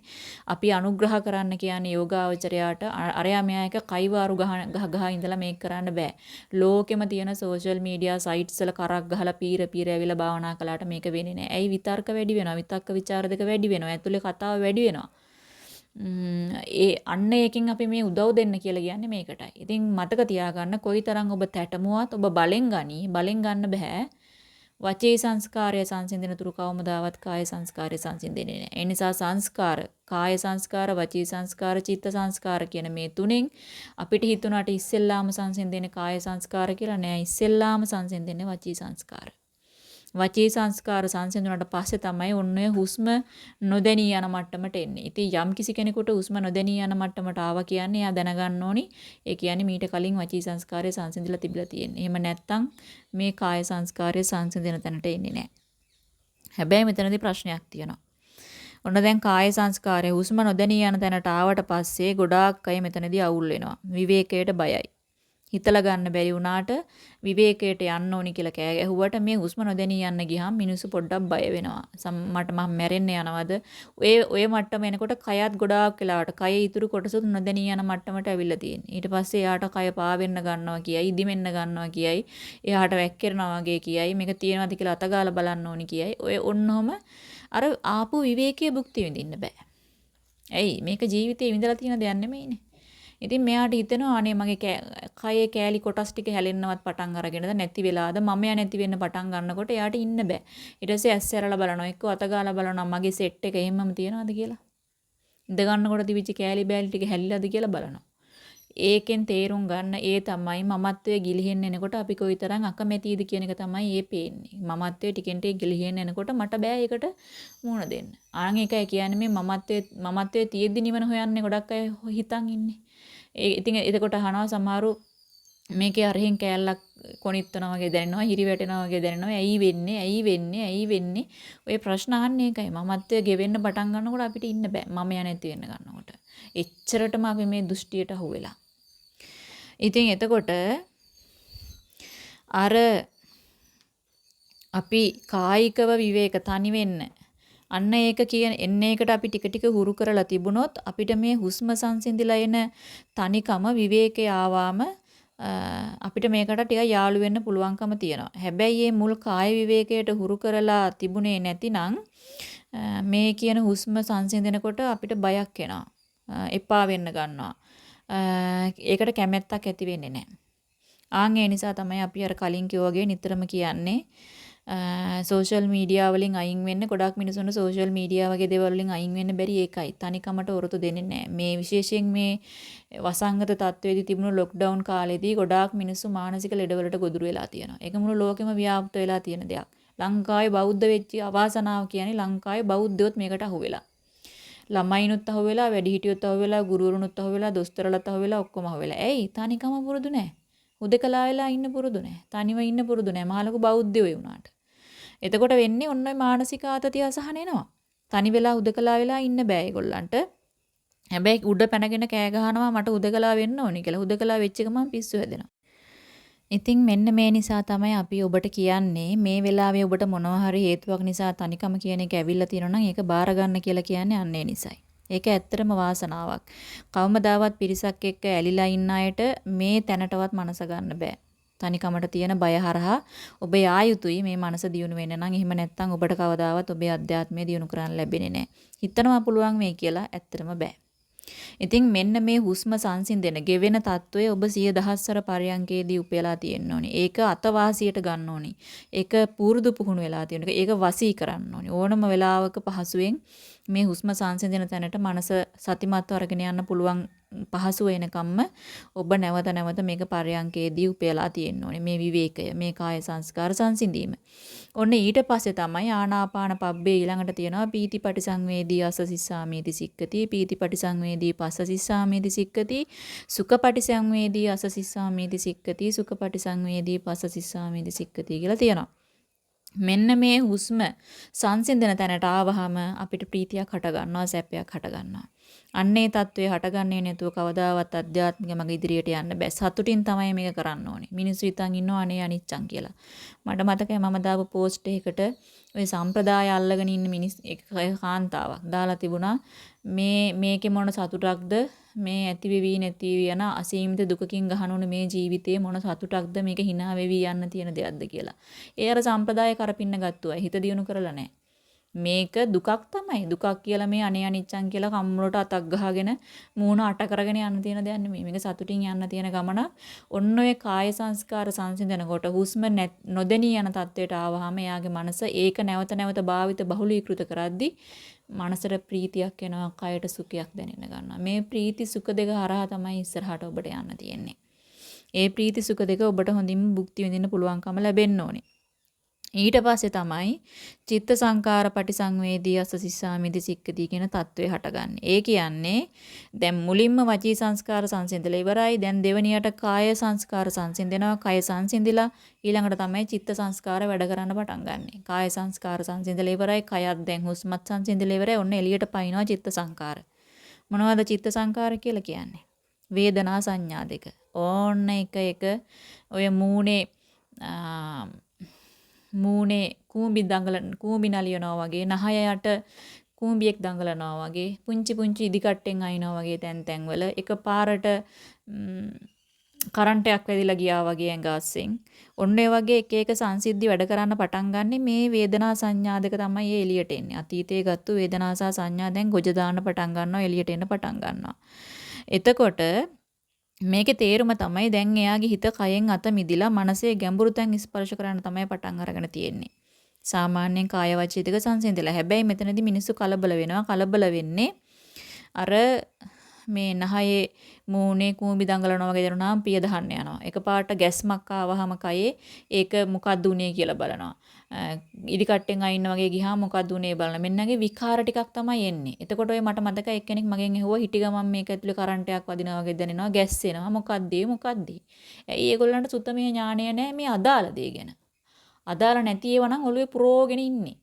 අපි අනුග්‍රහ කරන්න කියන්නේ යෝගාවචරයාට අරයා මෙයා එක කයිවාරු ගහ ගහ ඉඳලා මේක කරන්න බෑ. ලෝකෙම තියෙන සෝෂල් මීඩියා සයිට්ස් වල කරක් ගහලා පීර පීර ඇවිල්ලා භාවනා කළාට මේක වෙන්නේ නෑ. ඇයි විතර්ක වැඩි වෙනවා. විතක්ක ਵਿਚාර දෙක වැඩි වෙනවා. ඇතුලේ කතාව වැඩි වෙනවා. ඒ අන්න ඒකෙන් අපි මේ උදව් දෙන්න කියලා කියන්නේ මේකටයි. ඉතින් මතක තියාගන්න කොයිතරම් ඔබ තැටමුවත් ඔබ බලෙන් ගනි බලෙන් ගන්න බෑ. වචේ සංස්කාරය සංසිඳෙන තුරු කවමදාවත් කාය සංස්කාරය සංසිඳෙන්නේ නැහැ. ඒ නිසා සංස්කාර, කාය සංස්කාර, වචී සංස්කාර, චිත්ත සංස්කාර කියන මේ තුනෙන් අපිට හිතුණාට ඉස්සෙල්ලාම සංසිඳෙන්නේ කාය සංස්කාර කියලා නෑ. ඉස්සෙල්ලාම සංසිඳෙන්නේ වචී සංස්කාර. වචී සංස්කාර සංසිඳුණාට පස්සේ තමයි ඔන්න හුස්ම නොදැනී යන මට්ටමට එන්නේ. ඉතින් යම් කිසි කෙනෙකුට හුස්ම නොදැනී යන මට්ටමට ආවා කියන්නේ එයා දැනගන්න ඕනි. ඒ කියන්නේ මීට කලින් වචී සංස්කාරය සංසිඳිලා තිබිලා තියෙන්නේ. එහෙම නැත්නම් මේ කාය සංස්කාරය සංසිඳන තැනට එන්නේ නැහැ. හැබැයි මෙතනදී ප්‍රශ්නයක් තියෙනවා. ඔන්න දැන් කාය සංස්කාරය හුස්ම නොදැනී යන තැනට ආවට පස්සේ ගොඩාක් අය මෙතනදී අවුල් වෙනවා. විවේකයට බයයි. හිතලා ගන්න බැරි වුණාට විවේකයට යන්න ඕනි කියලා කෑ ගැහුවට මේ හුස්ම නොදැනී යන්න ගියාම මිනිස්සු පොඩ්ඩක් බය වෙනවා. මට මම මැරෙන්න යනවද? ඔය ඔය මට්ටම එනකොට කයත් ගොඩාක් වෙලාවට කය ඉතුරු කොටසුත් නොදැනී යන මට්ටමට ඇවිල්ලා තියෙන්නේ. ඊට පස්සේ එයාට කය පාවෙන්න ගන්නවා කියයි, ඉදිමෙන්න ගන්නවා කියයි, එයාට වැක්කිරනවා වගේ කියයි, මේක තියෙනවද කියලා අතගාලා බලන්න ඕනි කියයි. ඔය ඔන්නෝම අර ආපු විවේකයේ භුක්ති විඳින්න බෑ. ඇයි මේක ජීවිතේ විඳලා තියෙන දෙයක් නෙමෙයිනේ. ඉතින් මෙයාට හිතෙනවා අනේ මගේ කයේ කෑලි කොටස් ටික හැලෙන්නවත් පටන් අරගෙනද නැති වෙලාද මමයා නැති වෙන්න පටන් ගන්නකොට එයාට ඉන්න බෑ. ඊට පස්සේ ඇස් ඇරලා බලනවා එක්ක අත ගාලා බලනවා මගේ සෙට් එක එහෙමම තියනවද කියලා. ඉඳ ගන්නකොට තිබිච්ච කෑලි බෑලි ටික හැලිලාද කියලා බලනවා. ඒකෙන් තේරුම් ගන්න ඒ තමයි මමත්වයේ ගිලිහෙන්න එනකොට අපි කොයිතරම් අකමැතිද කියන එක තමයි ඒ පේන්නේ. මමත්වයේ ටිකෙන් ටික ගිලිහෙන්න එනකොට මට බෑ ඒකට මුණ දෙන්න. ආන් එකයි කියන්නේ මේ මමත්වයේ මමත්වයේ තියෙද්දි නිවන හොයන්නේ ගොඩක් අය හිතන් ඉන්නේ. ඒ ඉතින් එතකොට අහනවා සමහරු මේකේ අරහෙන් කෑල්ලක් කොනිටනවා වගේ දැනෙනවා හිරි වැටෙනවා වගේ දැනෙනවා. ඇයි වෙන්නේ? ඇයි වෙන්නේ? ඇයි වෙන්නේ? ඔය ප්‍රශ්න අහන්නේ ඒකයි. මමත්වය ගෙවෙන්න පටන් ගන්නකොට අපිට ඉන්න බෑ. මම ය නැති වෙන්න ගන්නකොට. එච්චරටම අපි මේ දෘෂ්ටියට අහු වෙලා ඉතින් එතකොට අර අපි කායිකව විවේක තනි වෙන්න අන්න ඒක කියන එන්න එකට අපි ටික ටික හුරු කරලා තිබුණොත් අපිට මේ හුස්ම සංසිඳිලා එන තනිකම විවේකේ ආවාම අපිට මේකට ටිකක් යාළු වෙන්න පුළුවන්කම තියෙනවා. හැබැයි මේ මුල් කාය විවේකයට හුරු කරලා තිබුණේ නැතිනම් මේ කියන හුස්ම සංසිඳනකොට අපිට බයක් එනවා. එපා වෙන්න ගන්නවා. ඒකට කැමැත්තක් ඇති වෙන්නේ නැහැ. ආන් ඒ නිසා තමයි අපි අර කලින් කිව්වා වගේ නිතරම කියන්නේ සෝෂල් මීඩියා වලින් අයින් වෙන්න ගොඩක් මිනිසුන්ට සෝෂල් මීඩියා වගේ දේවල් වලින් අයින් වෙන්න බැරි ඒකයි. තනිකමට වරතු දෙන්නේ නැහැ. මේ විශේෂයෙන් මේ වසංගත තත්ත්වයේදී තිබුණු ලොක්ඩවුන් කාලේදී ගොඩාක් මිනිස්සු මානසික ලෙඩවලට ගොදුරු වෙලා තියෙනවා. ඒක මුළු ලෝකෙම ව්‍යාප්ත වෙලා තියෙන දෙයක්. ලංකාවේ බෞද්ධ වෙච්ච අවාසනාව කියන්නේ ලංකාවේ බෞද්ධයොත් මේකට අහු වෙලා. ළමයිනුත් අහු වෙලා, වැඩිහිටියොත් අහු වෙලා, ගුරුවරුනුත් අහු වෙලා, දොස්තරලත් අහු වෙලා ඔක්කොම අහු වෙලා. ඇයි? තනිකම පුරුදු නැහැ. හුදකලා වෙලා ඉන්න පුරුදු නැහැ. තනිව ඉන්න පුරුදු නැහැ. මහලොකු බෞද්ධයෝ වුණාට. එතකොට වෙන්නේ ඔන්න ඔය මානසික ආතතිය අසහන එනවා. තනි වෙලා හුදකලා වෙලා ඉන්න බෑ ඒගොල්ලන්ට. හැබැයි උඩ පැනගෙන කෑ ගහනවා මට හුදකලා වෙන්න ඕනි කියලා. හුදකලා වෙච්ච ගමන් පිස්සු හැදෙනවා. ඉතින් මෙන්න මේ නිසා තමයි අපි ඔබට කියන්නේ මේ වෙලාවේ ඔබට මොනවා හරි හේතුවක් නිසා තනිකම කියන එක ඇවිල්ලා තියෙනවා නම් ඒක බාර ගන්න කියලා කියන්නේ අන්න ඒ නිසයි. ඒක ඇත්තටම වාසනාවක්. කවමදාවත් පිරිසක් එක්ක ඇලිලා ඉන්න අයට මේ තැනටවත් මනස ගන්න බෑ. තනිකමට තියෙන බය හරහා ඔබ යා යුතුයි මේ මනස දියුණු වෙන්න නම් එහෙම නැත්නම් ඔබට කවදාවත් ඔබේ අධ්‍යාත්මය දියුණු කරන්න ලැබෙන්නේ නැහැ. හිතනවා පුළුවන් මේ කියලා ඇත්තටම බෑ. ඉතින් මෙන්න මේ හුස්ම සංසිඳෙන ගෙවෙන తত্ত্বය ඔබ 10000සර පරයන්කේදී උපයලා තියෙන්න ඕනේ. ඒක අතවාසියට ගන්න ඕනේ. ඒක පුරුදු පුහුණු වෙලා තියෙන එක. ඒක වසී කරන්න ඕනේ. ඕනම වෙලාවක පහසුවෙන් මේ හුස්ම සංසිඳන තැනට මනස සතිමත්ව අරගෙන යන්න පුළුවන් පහසු වෙනකම්ම ඔබ නැවත නැවත මේක පරයන්කේදී උපයලා තියෙන්න ඕනේ මේ විවේකය මේ කාය සංස්කාර සංසිඳීම. ඔන්න ඊට පස්සේ තමයි ආනාපාන පබ්බේ ඊළඟට තියෙනවා පීතිපටි සංවේදී අස සිස්සාමේති සික්කති පීතිපටි සංවේදී පස්ස සිස්සාමේති සික්කති සුඛපටි සංවේදී අස සිස්සාමේති සික්කති සුඛපටි සංවේදී පස්ස සිස්සාමේති සික්කති කියලා තියෙනවා. මෙන්න මේ හුස්ම සංසිඳන තැනට ආවහම අපිට ප්‍රීතියක් හට ගන්නවා සැපයක් හට ගන්නවා. අන්නේ தત્ත්වය හටගන්නේ නැතුව කවදාවත් අධ්‍යාත්මික මඟ ඉදිරියට යන්න බෑ. සතුටින් තමයි මේක කරන්න ඕනේ. මිනිස්සු හිතන් ඉන්නවා අනේ අනිච්චන් කියලා. මට මතකයි මම දාපු පෝස්ට් එකකට ওই සම්ප්‍රදාය අල්ලගෙන ඉන්න මිනිස් එක කාන්තාවක් දාලා තිබුණා. මේ මේකේ මොන සතුටක්ද මේ ඇති වෙවි නැති වෙවි යන අසීමිත දුකකින් ගහනුන මේ ජීවිතේ මොන සතුටක්ද මේක hina වෙවි යන්න තියෙන දෙයක්ද කියලා. ඒ අර සම්ප්‍රදාය කරපින්න ගත්තුවා. හිත දියුණු කරලා නැහැ. මේක දුකක් තමයි. දුකක් කියලා මේ අනේ අනිච්චං කියලා කම්මුලට අතක් ගහගෙන මූණ අට කරගෙන යන්න තියෙන දෙයක් නෙමෙයි. මේක සතුටින් යන්න තියෙන ගමන. ඔන්න ඔය කාය සංස්කාර සංසිඳනකොට හුස්ම නොදෙනී යන තත්වයට ආවහම එයාගේ මනස ඒක නැවත නැවත භාවිත බහුලීකృత කරද්දී මනසට ප්‍රීතියක් එනවා, කයට සුඛයක් දැනෙන්න ගන්නවා. මේ ප්‍රීති සුඛ දෙක හරහා තමයි ඉස්සරහට ඔබට යන්න තියෙන්නේ. ඒ ප්‍රීති සුඛ දෙක ඔබට හොඳින් භුක්ති විඳින්න පුළුවන්කම ලැබෙන්න ඕනේ. ඊට පස්සේ තමයි චිත්ත සංකාර පටිසංවේදී අස සිස්සාමිදි සික්කදී කියන தત્ත්වය හටගන්නේ. ඒ කියන්නේ දැන් මුලින්ම වචී සංස්කාර සංසිඳලා ඉවරයි. දැන් දෙවනියට කාය සංස්කාර සංසිඳෙනවා. කය සංසිඳිලා ඊළඟට තමයි චිත්ත සංස්කාර වැඩ කරන්න පටන් ගන්නෙ. කාය සංස්කාර සංසිඳලා ඉවරයි. කයත් දැන් හුස්මත් සංසිඳලා ඉවරයි. ඔන්න එළියට පයින්නවා චිත්ත සංකාර. මොනවද චිත්ත සංකාර කියලා කියන්නේ? වේදනා සංඥා දෙක. ඕන්න එක එක ඔය මූණේ මූණේ කූඹි දඟලන කූඹි නලියනවා වගේ නහය යට කූඹියෙක් දඟලනවා වගේ පුංචි පුංචි ඉදිකට්ටෙන් අයින්නවා වගේ තැන් තැන්වල එකපාරට කරන්ටයක් වැදිලා ගියා වගේ ඇඟාස්සෙන් ඔන්න ඒ වගේ එක එක සංසිද්ධි වැඩ කරන්න පටන් ගන්නෙ මේ වේදනා සංඥා දෙක තමයි ඒ එළියට එන්නේ. අතීතයේ ගත්තු වේදනා සහ සංඥා දැන් ගොජ දාන්න පටන් ගන්නවා එළියට එන්න පටන් ගන්නවා. එතකොට මේකේ තේරුම තමයි දැන් එයාගේ හිත කයෙන් අත මිදිලා මනසේ ගැඹුරු තැන් ස්පර්ශ කරන්න තමයි පටන් අරගෙන තියෙන්නේ. සාමාන්‍යයෙන් කාය වචී දෙක සංසිඳිලා. හැබැයි මෙතනදී මිනිස්සු කලබල වෙනවා. කලබල වෙන්නේ අර මේ නහයේ මූණේ කූඹි දඟලනවා වගේ දරුණාම පිය දහන්න යනවා. එකපාරට ගැස්මක් ආවහම කයේ ඒක මොකක්ද උනේ කියලා බලනවා. ඉදි කට්ටෙන් අයින්න වගේ ගියාම මොකක්ද උනේ බලන. මෙන්නගේ විකාර ටිකක් තමයි එන්නේ. එතකොට ඔය මට මතකයි එක්කෙනෙක් මගෙන් ඇහුවා හිටි ගමන් මේක ඇතුලේ කරන්ටයක් වදිනවා වගේ දැනෙනවා ගැස්සෙනවා මොකක්ද මොකක්ද? ඇයි ඒගොල්ලන්ට සුත්තමේ ඥාණය නැහැ මේ අදාළ දේ ගැන. අදාළ නැති ඒවා නම් ඔළුවේ පුරෝගෙන ඉන්නේ.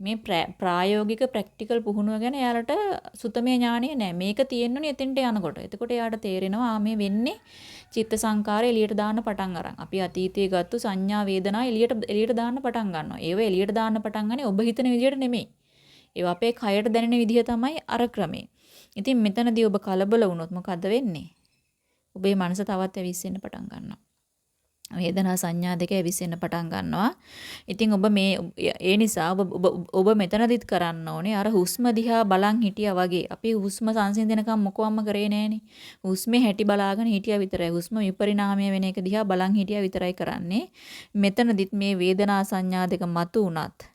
මේ ප්‍රායෝගික ප්‍රැක්ටිකල් පුහුණුව ගැන එයාලට සුතමේ ඥාණය නැහැ. මේක තියෙන්නුනේ එතෙන්ට යනකොට. එතකොට එයාට තේරෙනවා මේ වෙන්නේ චිත්ත සංකාරය එළියට දාන්න පටන් අරන්. අපි අතීතයේ ගත්තු සංඥා වේදනා එළියට එළියට දාන්න පටන් ගන්නවා. ඒව එළියට දාන්න පටන් ගන්නේ ඔබ හිතන විදිහට නෙමෙයි. ඒවා අපේ කයට දැනෙන විදිහ තමයි අර ක්‍රමේ. ඉතින් මෙතනදී ඔබ කලබල වුණොත් මොකද වෙන්නේ? ඔබේ මනස තවත් ඇවිස්සෙන්න පටන් ගන්නවා. වේදනා සංඥා දෙක ඇවිස්සෙන්න පටන් ගන්නවා. ඉතින් ඔබ මේ ඒ නිසා ඔබ ඔබ මෙතනදිත් කරන්න ඕනේ අර හුස්ම දිහා බලන් හිටියා වගේ. අපි හුස්ම සංසිඳනකම් මොකවම්ම කරේ නෑනේ. හුස්මේ හැටි බලාගෙන හිටියා විතරයි. හුස්ම විපරිණාමය වෙන එක දිහා බලන් හිටියා විතරයි කරන්නේ. මෙතනදිත් මේ වේදනා සංඥා දෙක මතු වුණත්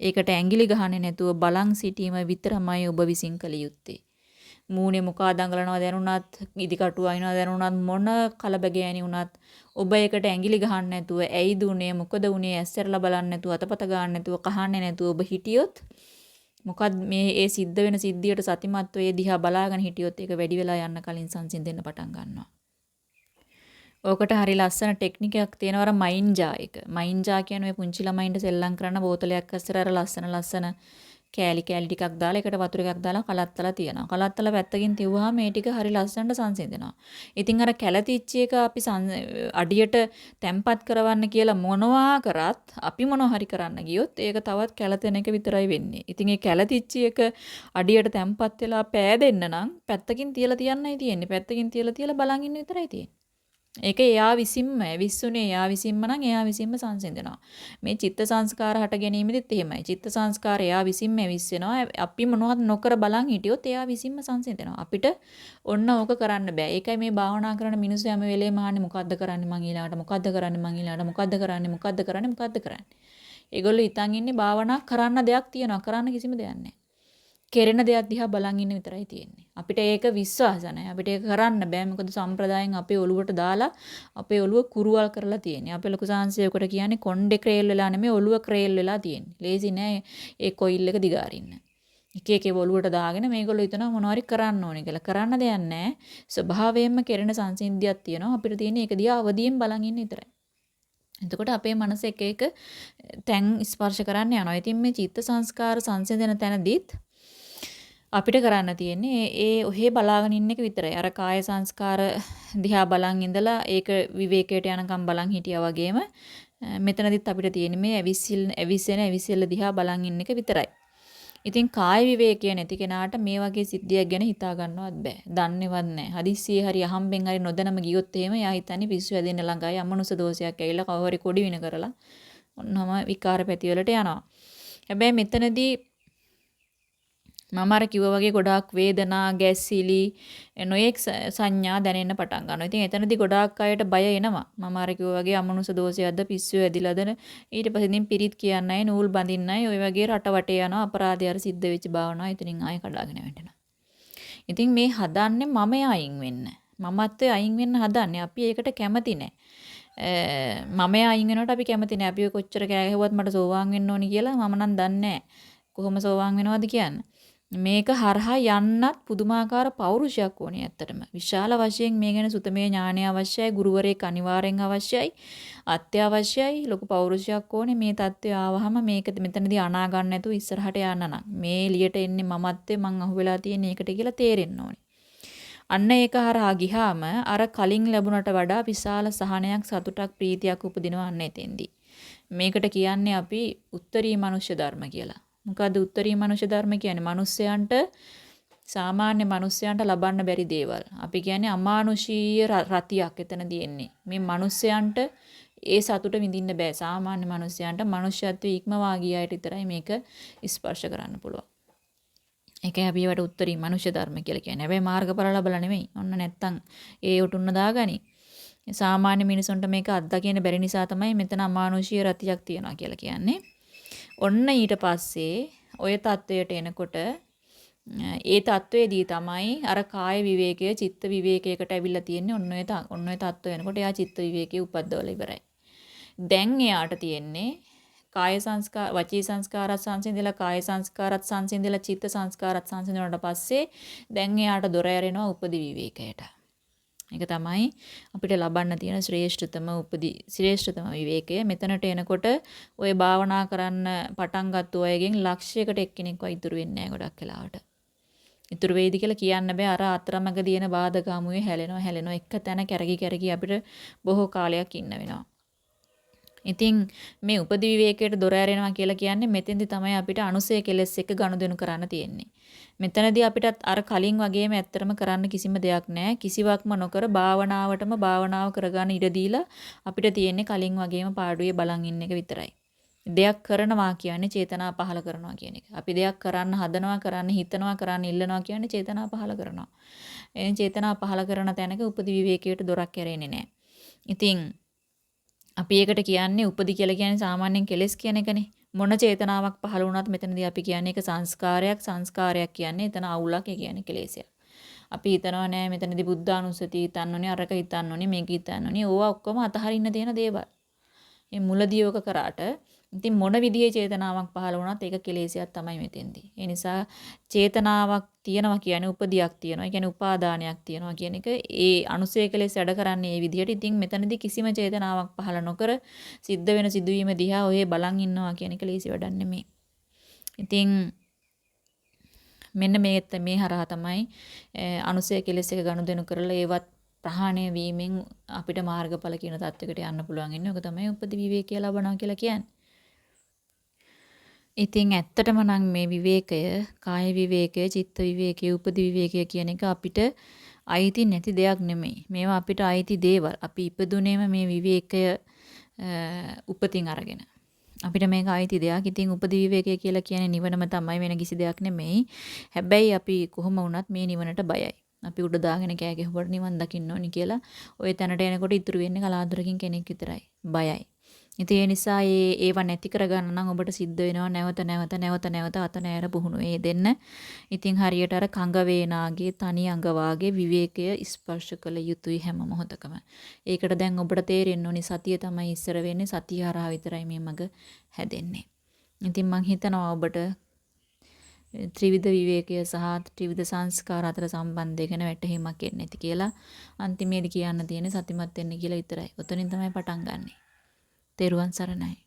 ඒකට ඇඟිලි ගහන්නේ නැතුව බලන් සිටීම විතරමයි ඔබ විසින් කළ යුත්තේ. මූණේ මුඛා දඟලනවා දැනුණත්, ඉදිකටු අයින්නවා දැනුණත් මොන කලබගෑනි වුණත් ඔබ ඒකට ඇඟිලි ගහන්න නැතුව ඇයිද උනේ මොකද උනේ ඇස්සරලා බලන්න නැතුව අතපත ගන්න නැතුව කහන්නේ නැතුව ඔබ හිටියොත් මොකද මේ ඒ සිද්ධ වෙන සිද්ධියට සතිමත්ව ඒ දිහා බලාගෙන හිටියොත් ඒක වැඩි වෙලා යන්න කලින් සංසිඳෙන්න පටන් ගන්නවා. ඕකට හරි ලස්සන ටෙක්නික් එකක් තියෙනවා අර මයින්ජා එක. මයින්ජා කියන්නේ මේ පුංචි ළමයින්ට සෙල්ලම් කරන බෝතලයක් අස්සර අර ලස්සන ලස්සන කෑලි කෑලි ටිකක් දාලා ඒකට වතුර එකක් දාලා කලත්තලා තියනවා. කලත්තලා පැත්තකින් තියුවාම මේ ටික හරි ලස්සනට සංසිඳෙනවා. ඉතින් අර කැළතිච්ච එක අපි අඩියට තැම්පත් කරවන්න කියලා මොනවා කරත් අපි මොනවා හරි කරන්න ගියොත් ඒක තවත් කැළතෙන එක විතරයි වෙන්නේ. ඉතින් ඒ කැළතිච්ච එක අඩියට තැම්පත් වෙලා පෑදෙන්න නම් පැත්තකින් තියලා තියන්නයි තියෙන්නේ. පැත්තකින් තියලා තියලා බලන් ඉන්න විතරයි තියෙන්නේ. ඒක එයා විසින්ම විශ්ුනේ එයා විසින්ම නම් එයා විසින්ම සංසිඳනවා. මේ චිත්ත සංස්කාර හට ගැනීමෙදිත් එහෙමයි. චිත්ත සංස්කාර එයා විසින්ම විශ්වෙනවා. අපි මොනවත් නොකර බලන් හිටියොත් එයා විසින්ම සංසිඳනවා. අපිට ඔන්න ඕක කරන්න බෑ. ඒකයි මේ භාවනා කරන මිනිස්සු හැම වෙලේම අහන්නේ මොකද්ද කරන්නේ මං ඊළඟට මොකද්ද කරන්නේ මං ඊළඟට මොකද්ද කරන්නේ මොකද්ද කරන්නේ මොකද්ද කරන්නේ. ඒගොල්ලෝ හිතන් ඉන්නේ භාවනා කරන්න දෙයක් තියනවා. කරන්න කිසිම දෙයක් නැහැ. කෙරෙන දෙයක් දිහා බලන් ඉන්න විතරයි තියෙන්නේ. අපිට ඒක විශ්වාස නැහැ. අපිට ඒක කරන්න බෑ. මොකද සම්ප්‍රදායෙන් අපේ ඔළුවට දාලා අපේ ඔළුව කුරුවල් කරලා තියෙන්නේ. අපේ ලොකු සාංශයකට කියන්නේ කොණ්ඩේ ක්‍රේල් වෙලා නෙමෙයි ඔළුව ක්‍රේල් වෙලා තියෙන්නේ. ලේසි නෑ ඒ කොයිල් එක දිගාරින්න. එක එක ඔළුවට දාගෙන මේගොල්ලෝ හිතනවා මොනවාරි කරන්න ඕනේ කියලා. කරන්න දෙයක් නැහැ. ස්වභාවයෙන්ම කෙරෙන සංසිද්ධියක් තියෙනවා. අපිට තියෙන්නේ ඒක දිහා අවදියෙන් බලන් ඉන්න විතරයි. එතකොට අපේ මනස එක එක තැන් ස්පර්ශ කරන්න යනවා. ඉතින් මේ චිත්ත සංස්කාර සංසිඳන තැනදීත් අපිට කරන්න තියෙන්නේ ඒ ඔහේ බලාගෙන ඉන්න එක විතරයි. අර කාය සංස්කාර දිහා බලන් ඉඳලා ඒක විවේකයට යනකම් බලන් හිටියා වගේම මෙතනදිත් අපිට තියෙන්නේ මේ ඇවිසිල් ඇවිසෙන ඇවිසෙල්ල දිහා බලන් ඉන්න එක විතරයි. ඉතින් කාය විවේකය නැති කෙනාට මේ වගේ සිද්ධියක් ගැන හිතා ගන්නවත් බෑ. දන්නේවත් නෑ. හදිස්සියේ හරි අහම්බෙන් හරි නොදැනම ගියොත් එහෙම එයා හිතන්නේ පිස්සු හැදෙන්න ළඟයි අමනුෂ දෝෂයක් ඇවිල්ලා කවුරු හරි කොඩි වින කරලා ඔන්නම විකාර පැති වලට යනවා. හැබැයි මෙතනදී මම අර කිව්වා වගේ ගොඩාක් වේදනා, ගැස්සිලි, නොයෙක් සංඥා දැනෙන්න පටන් ගන්නවා. ඉතින් එතනදී ගොඩාක් අයට බය එනවා. මම අර කිව්වා වගේ අමනුෂ දෝෂයක්ද පිස්සු ඇදිලාද ඊට පස්සේ ඉතින් පිරිත් කියන්නයි, නූල් බඳින්නයි, ওই වගේ රට වටේ යනවා අපරාධය අර සිද්ධ වෙච්ච භාවනාව ඉතින් ආයෙ කඩාගෙන වැටෙනවා. ඉතින් මේ හදන්නේ මම අයින් වෙන්න. මමත්වයේ අයින් වෙන්න හදන්නේ. අපි ඒකට කැමති නෑ. මම අයින් වෙනකොට අපි කැමති නෑ. අපි කොච්චර කෑ ගැහුවත් මට සෝවාන් වෙන්න ඕනි කියලා මම නම් දන්නේ කොහොම සෝවාන් වෙනවද කියන්නේ. මේක හරහා යන්නත් පුදුමාකාර පෞරුෂයක් ඕනේ ඇත්තටම. විශාල වශයෙන් මේ ගැන සුතමේ ඥානය අවශ්‍යයි, ගුරුවරයෙක් අනිවාර්යෙන් අවශ්‍යයි, අත්‍යවශ්‍යයි, ලොකු පෞරුෂයක් ඕනේ. මේ தත්ත්වය ආවහම මේක මෙතනදී අනා ගන්න නැතුව ඉස්සරහට යන්න නම්. මේ එළියට එන්නේ මමත්වේ මං අහුවෙලා තියෙන එකට කියලා තේරෙන්න ඕනේ. අන්න ඒක හරහා ගිහාම අර කලින් ලැබුණට වඩා විශාල සහනයක්, සතුටක්, ප්‍රීතියක් උපදිනවා අන්න එතෙන්දී. මේකට කියන්නේ අපි උත්තරී මනුෂ්‍ය ධර්ම කියලා. මොකද්ද උත්තරී මනුෂ්‍ය ධර්ම කියන්නේ? මිනිස්යන්ට සාමාන්‍ය මිනිස්යන්ට ලබන්න බැරි දේවල්. අපි කියන්නේ අමානුෂීය රතියක් එතනදී එන්නේ. මේ මිනිස්යන්ට ඒ සතුට විඳින්න බෑ. සාමාන්‍ය මිනිස්යන්ට මනුෂ්‍යත්වයේ ඉක්මවා ගිය අයට විතරයි මේක ස්පර්ශ කරන්න පුළුවන්. ඒකයි අපි ඒවට උත්තරී මනුෂ්‍ය ධර්ම කියලා කියන්නේ. හැබැයි මාර්ගඵල ලැබලා නෙමෙයි. ඔන්න නැත්තම් ඒ උටුන්න දාගනි. සාමාන්‍ය මිනිසුන්ට මේක අත්දකින්න බැරි නිසා තමයි මෙතන අමානුෂීය රතියක් තියනවා කියලා කියන්නේ. ඔන්න ඊට පස්සේ ඔය தത്വයට එනකොට ඒ தത്വෙදී තමයි අර කාය විවේකය චිත්ත විවේකයකට ඇවිල්ලා තියෙන්නේ ඔන්න ඔය ඔන්න ඔය தത്വ වෙනකොට එයා චිත්ත විවේකයේ උපද්දවල ඉවරයි. දැන් එයාට තියෙන්නේ කාය සංස්කාර වචී සංස්කාරත් සංසිඳිලා කාය සංස්කාරත් සංසිඳිලා චිත්ත සංස්කාරත් සංසිඳුණාට පස්සේ දැන් එයාට දොර ඇරෙනවා උපදි විවේකයට. ඒක තමයි අපිට ලබන්න තියෙන ශ්‍රේෂ්ඨතම උපදි ශ්‍රේෂ්ඨතම විවේකය. මෙතනට එනකොට ওই භාවනා කරන්න පටන් ගත්ත අයගෙන් ලක්ෂයකට එක්කෙනෙක්ව ඉතුරු වෙන්නේ නැහැ ගොඩක් වෙලාවට. ඉතුරු වෙයිද කියලා කියන්න බෑ. අර අතරමඟ දින බාධක හමුවේ හැලෙනවා හැලෙනවා එක තැන කැරකි කැරකි අපිට බොහෝ කාලයක් ඉන්න වෙනවා. ඉතින් මේ උපදි විවේකයට දොර ඇරෙනවා කියලා කියන්නේ මෙතෙන්දි තමයි අපිට අනුසය කෙලස් එක්ක ගනුදෙනු කරන්න තියෙන්නේ. මෙතනදී අපිට අර කලින් වගේම ඇත්තරම කරන්න කිසිම දෙයක් නැහැ. කිසිවක්ම නොකර භාවනාවටම භාවනාව කරගන්න ඉඩ දීලා අපිට තියෙන්නේ කලින් වගේම පාඩුවේ බලන් ඉන්න එක විතරයි. දෙයක් කරනවා කියන්නේ චේතනා පහල කරනවා කියන එක. අපි දෙයක් කරන්න හදනවා, කරන්න හිතනවා, කරන්න ඉල්ලනවා කියන්නේ චේතනා පහල කරනවා. එනින් චේතනා පහල කරන තැනක උපදි විවේකයට දොරක් ඇරෙන්නේ නැහැ. ඉතින් අපි ඒකට කියන්නේ උපදි කියලා කියන්නේ සාමාන්‍යයෙන් කෙලෙස් කියන එකනේ. මොන චේතනාවක් පහළ වුණත් මෙතනදී අපි කියන්නේ ඒක සංස්කාරයක් සංස්කාරයක් කියන්නේ එතන අවුලක් ඒ කියන්නේ කෙලෙසයක්. අපි හිතනවා නෑ මෙතනදී බුද්ධානුස්සතිය හිතන්න ඕනේ අරක හිතන්න ඕනේ මේක හිතන්න ඕනේ ඕවා ඔක්කොම අතහරින්න තියෙන දේවල්. මේ මුලදී ඔක කරාට ඉතින් මොන විදිහේ චේතනාවක් පහළ වුණත් ඒක කෙලෙසියක් තමයි මෙතෙන්දී. ඒ නිසා චේතනාවක් තියෙනවා කියන්නේ උපදියක් තියෙනවා. ඒ කියන්නේ උපාදානයක් තියෙනවා කියන එක ඒ අනුසය කෙලෙස් වැඩ කරන්නේ මේ විදිහට. ඉතින් මෙතනදී කිසිම චේතනාවක් පහළ නොකර සිද්ධ වෙන සිදුවීම දිහා ඔය බලන් ඉන්නවා කියන එක ලේසි වැඩක් නෙමෙයි. ඉතින් මෙන්න මේ මේ හරහා තමයි අනුසය කෙලෙස් එක ගනුදෙනු කරලා ඒවත් ප්‍රහාණය වීමෙන් අපිට මාර්ගඵල කියන தත්වයකට යන්න පුළුවන් ඉන්නේ. ඔක තමයි උපදි විවේකය ලබනවා කියලා කියන්නේ. ඉතින් ඇත්තටම නම් මේ විවේකය, කාය විවේකය, චිත්ත විවේකය, උපදි විවේකය කියන එක අපිට අයිති නැති දෙයක් නෙමෙයි. මේවා අපිට අයිති දේවල්. අපි ඉපදුනේම මේ විවේකය උපතින් අරගෙන. අපිට මේක අයිති දෙයක්. ඉතින් උපදි විවේකය කියලා කියන්නේ නිවනම තමයි වෙන කිසි දෙයක් නෙමෙයි. හැබැයි අපි කොහොම වුණත් මේ නිවනට බයයි. අපි උඩ දාගෙන කෑ ගැහුවට නිවන් දකින්න ඕනි කියලා ওই තැනට එනකොට ඉතුරු වෙන්නේ කලාතුරකින් කෙනෙක් විතරයි. බයයි. ඉතින් ඒ නිසා ඒ ඒව නැති කරගන්න නම් ඔබට සිද්ධ වෙනවා නැවත නැවත නැවත නැවත අත නෑර පුහුණු වේ දෙන්න. ඉතින් හරියට අර කඟ වේනාගේ තනි අඟ වාගේ විවේකය ස්පර්ශ කළ යුතුයි හැම මොහොතකම. ඒකට දැන් ඔබට තේරෙන්න ඕනි සතිය තමයි ඉස්සර වෙන්නේ සතිය හරහා විතරයි මේ මඟ හැදෙන්නේ. ඉතින් මං හිතනවා ඔබට ත්‍රිවිධ විවේකය සහ ත්‍රිවිධ සංස්කාර අතර සම්බන්ධය ගැන වැටහීමක් එන්නේ නැති කියලා අන්තිමේදී කියන්න තියෙන්නේ සතිමත් වෙන්න කියලා විතරයි. උතනින් තමයි පටන් ගන්නෙ. තෙරුවන් සරණයි.